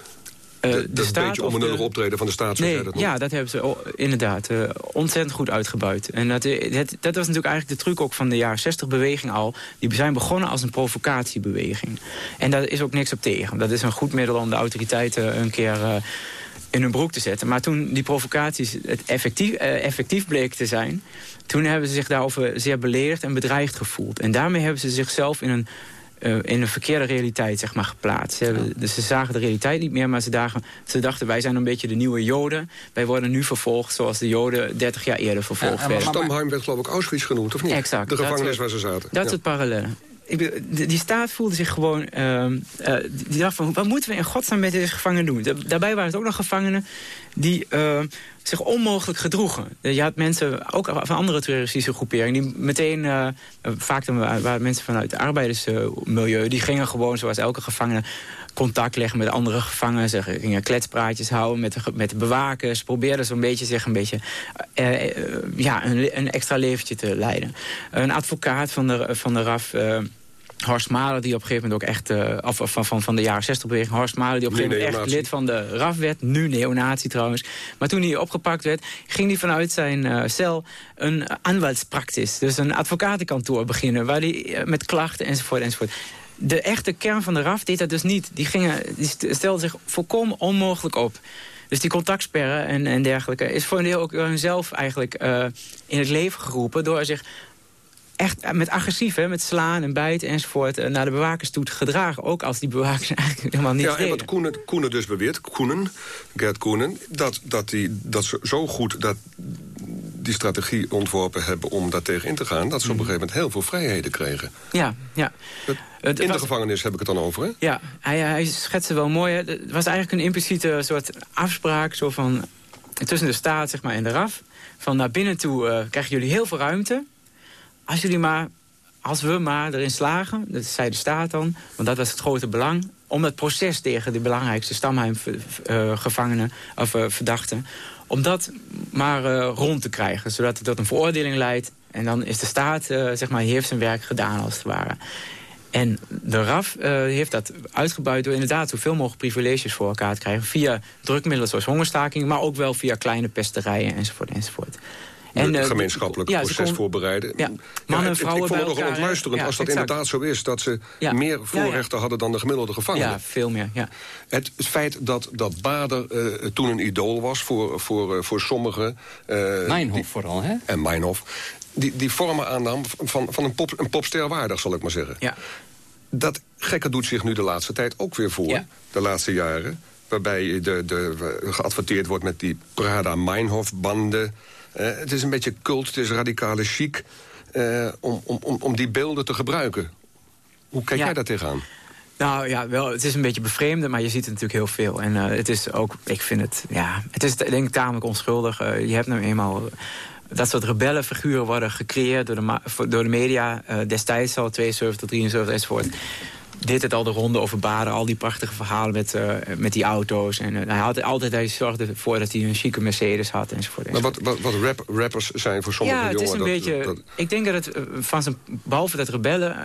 Uh, de, de dat beetje onbenullig de... optreden van de staat. Nee, dat ja, dat hebben ze inderdaad uh, ontzettend goed uitgebuit. En dat, dat, dat, was natuurlijk eigenlijk de truc ook van de jaren 60 beweging al. Die zijn begonnen als een provocatiebeweging. En daar is ook niks op tegen. Dat is een goed middel om de autoriteiten een keer... Uh, in hun broek te zetten. Maar toen die provocaties het effectief, uh, effectief bleken te zijn... toen hebben ze zich daarover zeer beledigd en bedreigd gevoeld. En daarmee hebben ze zichzelf in een, uh, in een verkeerde realiteit zeg maar, geplaatst. Ze, hebben, dus ze zagen de realiteit niet meer, maar ze, dagen, ze dachten... wij zijn een beetje de nieuwe Joden. Wij worden nu vervolgd zoals de Joden 30 jaar eerder vervolgd ja, werden. Stamheim werd geloof ik Auschwitz genoemd, of niet? Exact. De gevangenis waar ze zaten. Dat is het parallel die staat voelde zich gewoon... Uh, uh, die dacht van, wat moeten we in godsnaam met deze gevangenen doen? daarbij waren het ook nog gevangenen die uh, zich onmogelijk gedroegen. Je had mensen, ook van andere terroristische groeperingen... die meteen, uh, vaak waren mensen vanuit het arbeidersmilieu... die gingen gewoon, zoals elke gevangene contact leggen met andere gevangenen. Ze gingen kletspraatjes houden met de, met de bewakers. Probeerden zo'n beetje zich een beetje uh, ja, een, extra leventje te leiden. Een advocaat van de, van de RAF... Uh, Horst Mahler, die op een gegeven moment ook echt... Uh, af, van, van, van de jaren 60 beweging. Horst Mahler, die op een gegeven moment echt lid van de RAF werd. Nu neonazi trouwens. Maar toen hij opgepakt werd, ging hij vanuit zijn uh, cel een aanwaltspraxis. Dus een advocatenkantoor beginnen. Waar hij met klachten enzovoort enzovoort de echte kern van de RAF deed dat dus niet. Die, gingen, die stelden zich volkomen onmogelijk op. Dus die contactsperren en, en dergelijke is voor een deel ook hunzelf eigenlijk uh, in het leven geroepen... door zich echt met agressief, hè, met slaan en bijten enzovoort... Uh, naar de bewakers toe te gedragen. Ook als die bewakers [LAUGHS] eigenlijk helemaal niet Ja, en wat Koenen, Koenen dus beweert, Koenen, Gert Koenen... dat, dat, die, dat ze zo goed dat die strategie ontworpen hebben om daar tegen in te gaan... dat ze op een gegeven moment heel veel vrijheden kregen. Ja, ja. Het, in de gevangenis heb ik het dan over, hè? Ja, hij, hij schetste wel mooi. Hè. Het was eigenlijk een impliciete soort afspraak... Zo van, tussen de staat zeg maar, en de RAF. Van naar binnen toe uh, krijgen jullie heel veel ruimte. Als jullie maar, als we maar erin slagen, dat zei de staat dan... want dat was het grote belang... om het proces tegen de belangrijkste stamheimgevangenen uh, of uh, verdachten om dat maar uh, rond te krijgen. Zodat het tot een veroordeling leidt. En dan is de staat, zeg maar, heeft zijn werk gedaan als het ware. En de RAF heeft dat uitgebuit door inderdaad zoveel mogelijk privileges voor elkaar te krijgen. Via drukmiddelen zoals hongerstakingen, maar ook wel via kleine pesterijen enzovoort enzovoort. En, uh, gemeenschappelijk ja, proces kon, voorbereiden. Ja, mannen, ja, vrouwen ik vond het nogal ontluisterend als dat exact. inderdaad zo is... dat ze meer voorrechten hadden dan de gemiddelde gevangenen. Ja, veel meer, ja. Het, feit dat, dat Bader uh, toen een idool was voor, voor, uh, voor sommigen... Mijnhof vooral, hè? En Mijnhof. Die, die vormen aannam van, van een, pop, een popster waardig, zal ik maar zeggen. Ja. Dat gekke doet zich nu de laatste tijd ook weer voor. De laatste jaren. Waarbij de, de, geadverteerd wordt met die Prada-Meinhof-banden... Uh, het is een beetje cult, het is radicale chic... Uh, om, om, om die beelden te gebruiken. Hoe kijk ja. jij daar tegenaan? Nou ja, wel, het is een beetje bevreemd, maar je ziet het natuurlijk heel veel. En uh, het is ook, ik vind het, ja, het is denk ik tamelijk onschuldig. Uh, je hebt nou eenmaal dat soort rebellenfiguren worden gecreëerd door de, door de media. Uh, destijds al 72, 73 enzovoort dit het al de ronde over Baden. Al die prachtige verhalen met, uh, met die auto's. En uh, hij, had altijd, hij zorgde ervoor dat hij een chique Mercedes had enzovoort. Maar wat, wat, wat rap, rappers zijn voor sommige ja, jongen... Het is een dat, beetje... Dat... Ik denk dat het van zijn... Behalve dat rebellen,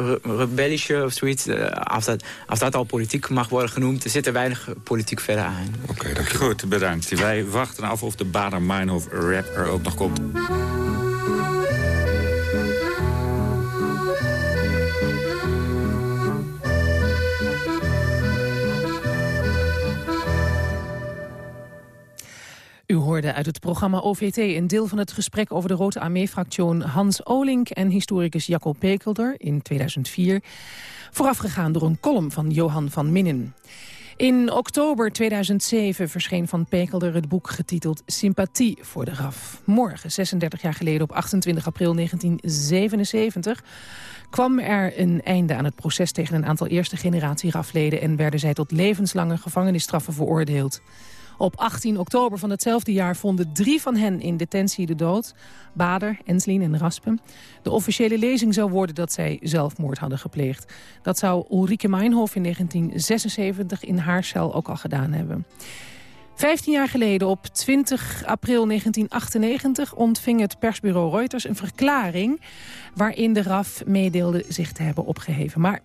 uh, rebellische of zoiets... als, dat, als dat al politiek mag worden genoemd... zit er weinig politiek verder aan. Oké, okay. Goed, bedankt. Wij wachten af of de Bader-Meinhof rap er ook nog komt. U hoorde uit het programma OVT een deel van het gesprek over de Rode Armee-fractie Hans Olink en historicus Jacco Pekelder in 2004, voorafgegaan door een column van Johan van Minnen. In oktober 2007 verscheen van Pekelder het boek getiteld Sympathie voor de RAF. Morgen, 36 jaar geleden op 28 april 1977 kwam er een einde aan het proces tegen een aantal eerste generatie RAF-leden... en werden zij tot levenslange gevangenisstraffen veroordeeld. Op 18 oktober van hetzelfde jaar vonden drie van hen in detentie de dood. Bader, Enslin en Raspen. De officiële lezing zou worden dat zij zelfmoord hadden gepleegd. Dat zou Ulrike Meinhof in 1976 in haar cel ook al gedaan hebben. Vijftien jaar geleden, op 20 april 1998... ontving het persbureau Reuters een verklaring... waarin de RAF meedeelde zich te hebben opgeheven. Maar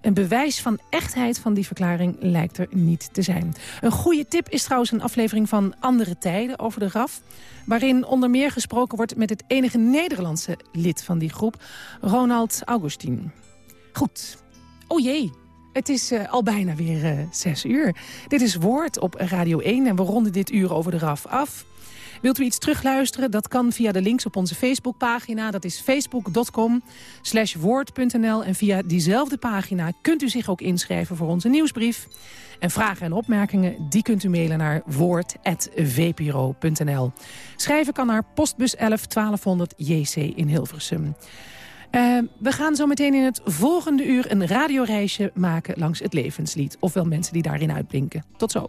een bewijs van echtheid van die verklaring lijkt er niet te zijn. Een goede tip is trouwens een aflevering van Andere Tijden over de RAF... waarin onder meer gesproken wordt met het enige Nederlandse lid van die groep... Ronald Augustin. Goed. Oh jee, Het is uh, al bijna weer uh, zes uur. Dit is Woord op Radio 1 en we ronden dit uur over de RAF af. Wilt u iets terugluisteren? Dat kan via de links op onze Facebookpagina. Dat is facebook.com woord.nl. En via diezelfde pagina kunt u zich ook inschrijven voor onze nieuwsbrief. En vragen en opmerkingen die kunt u mailen naar woord.vpro.nl. Schrijven kan naar postbus 11 1200 JC in Hilversum. Uh, we gaan zo meteen in het volgende uur een radioreisje maken langs het levenslied. Ofwel mensen die daarin uitblinken. Tot zo.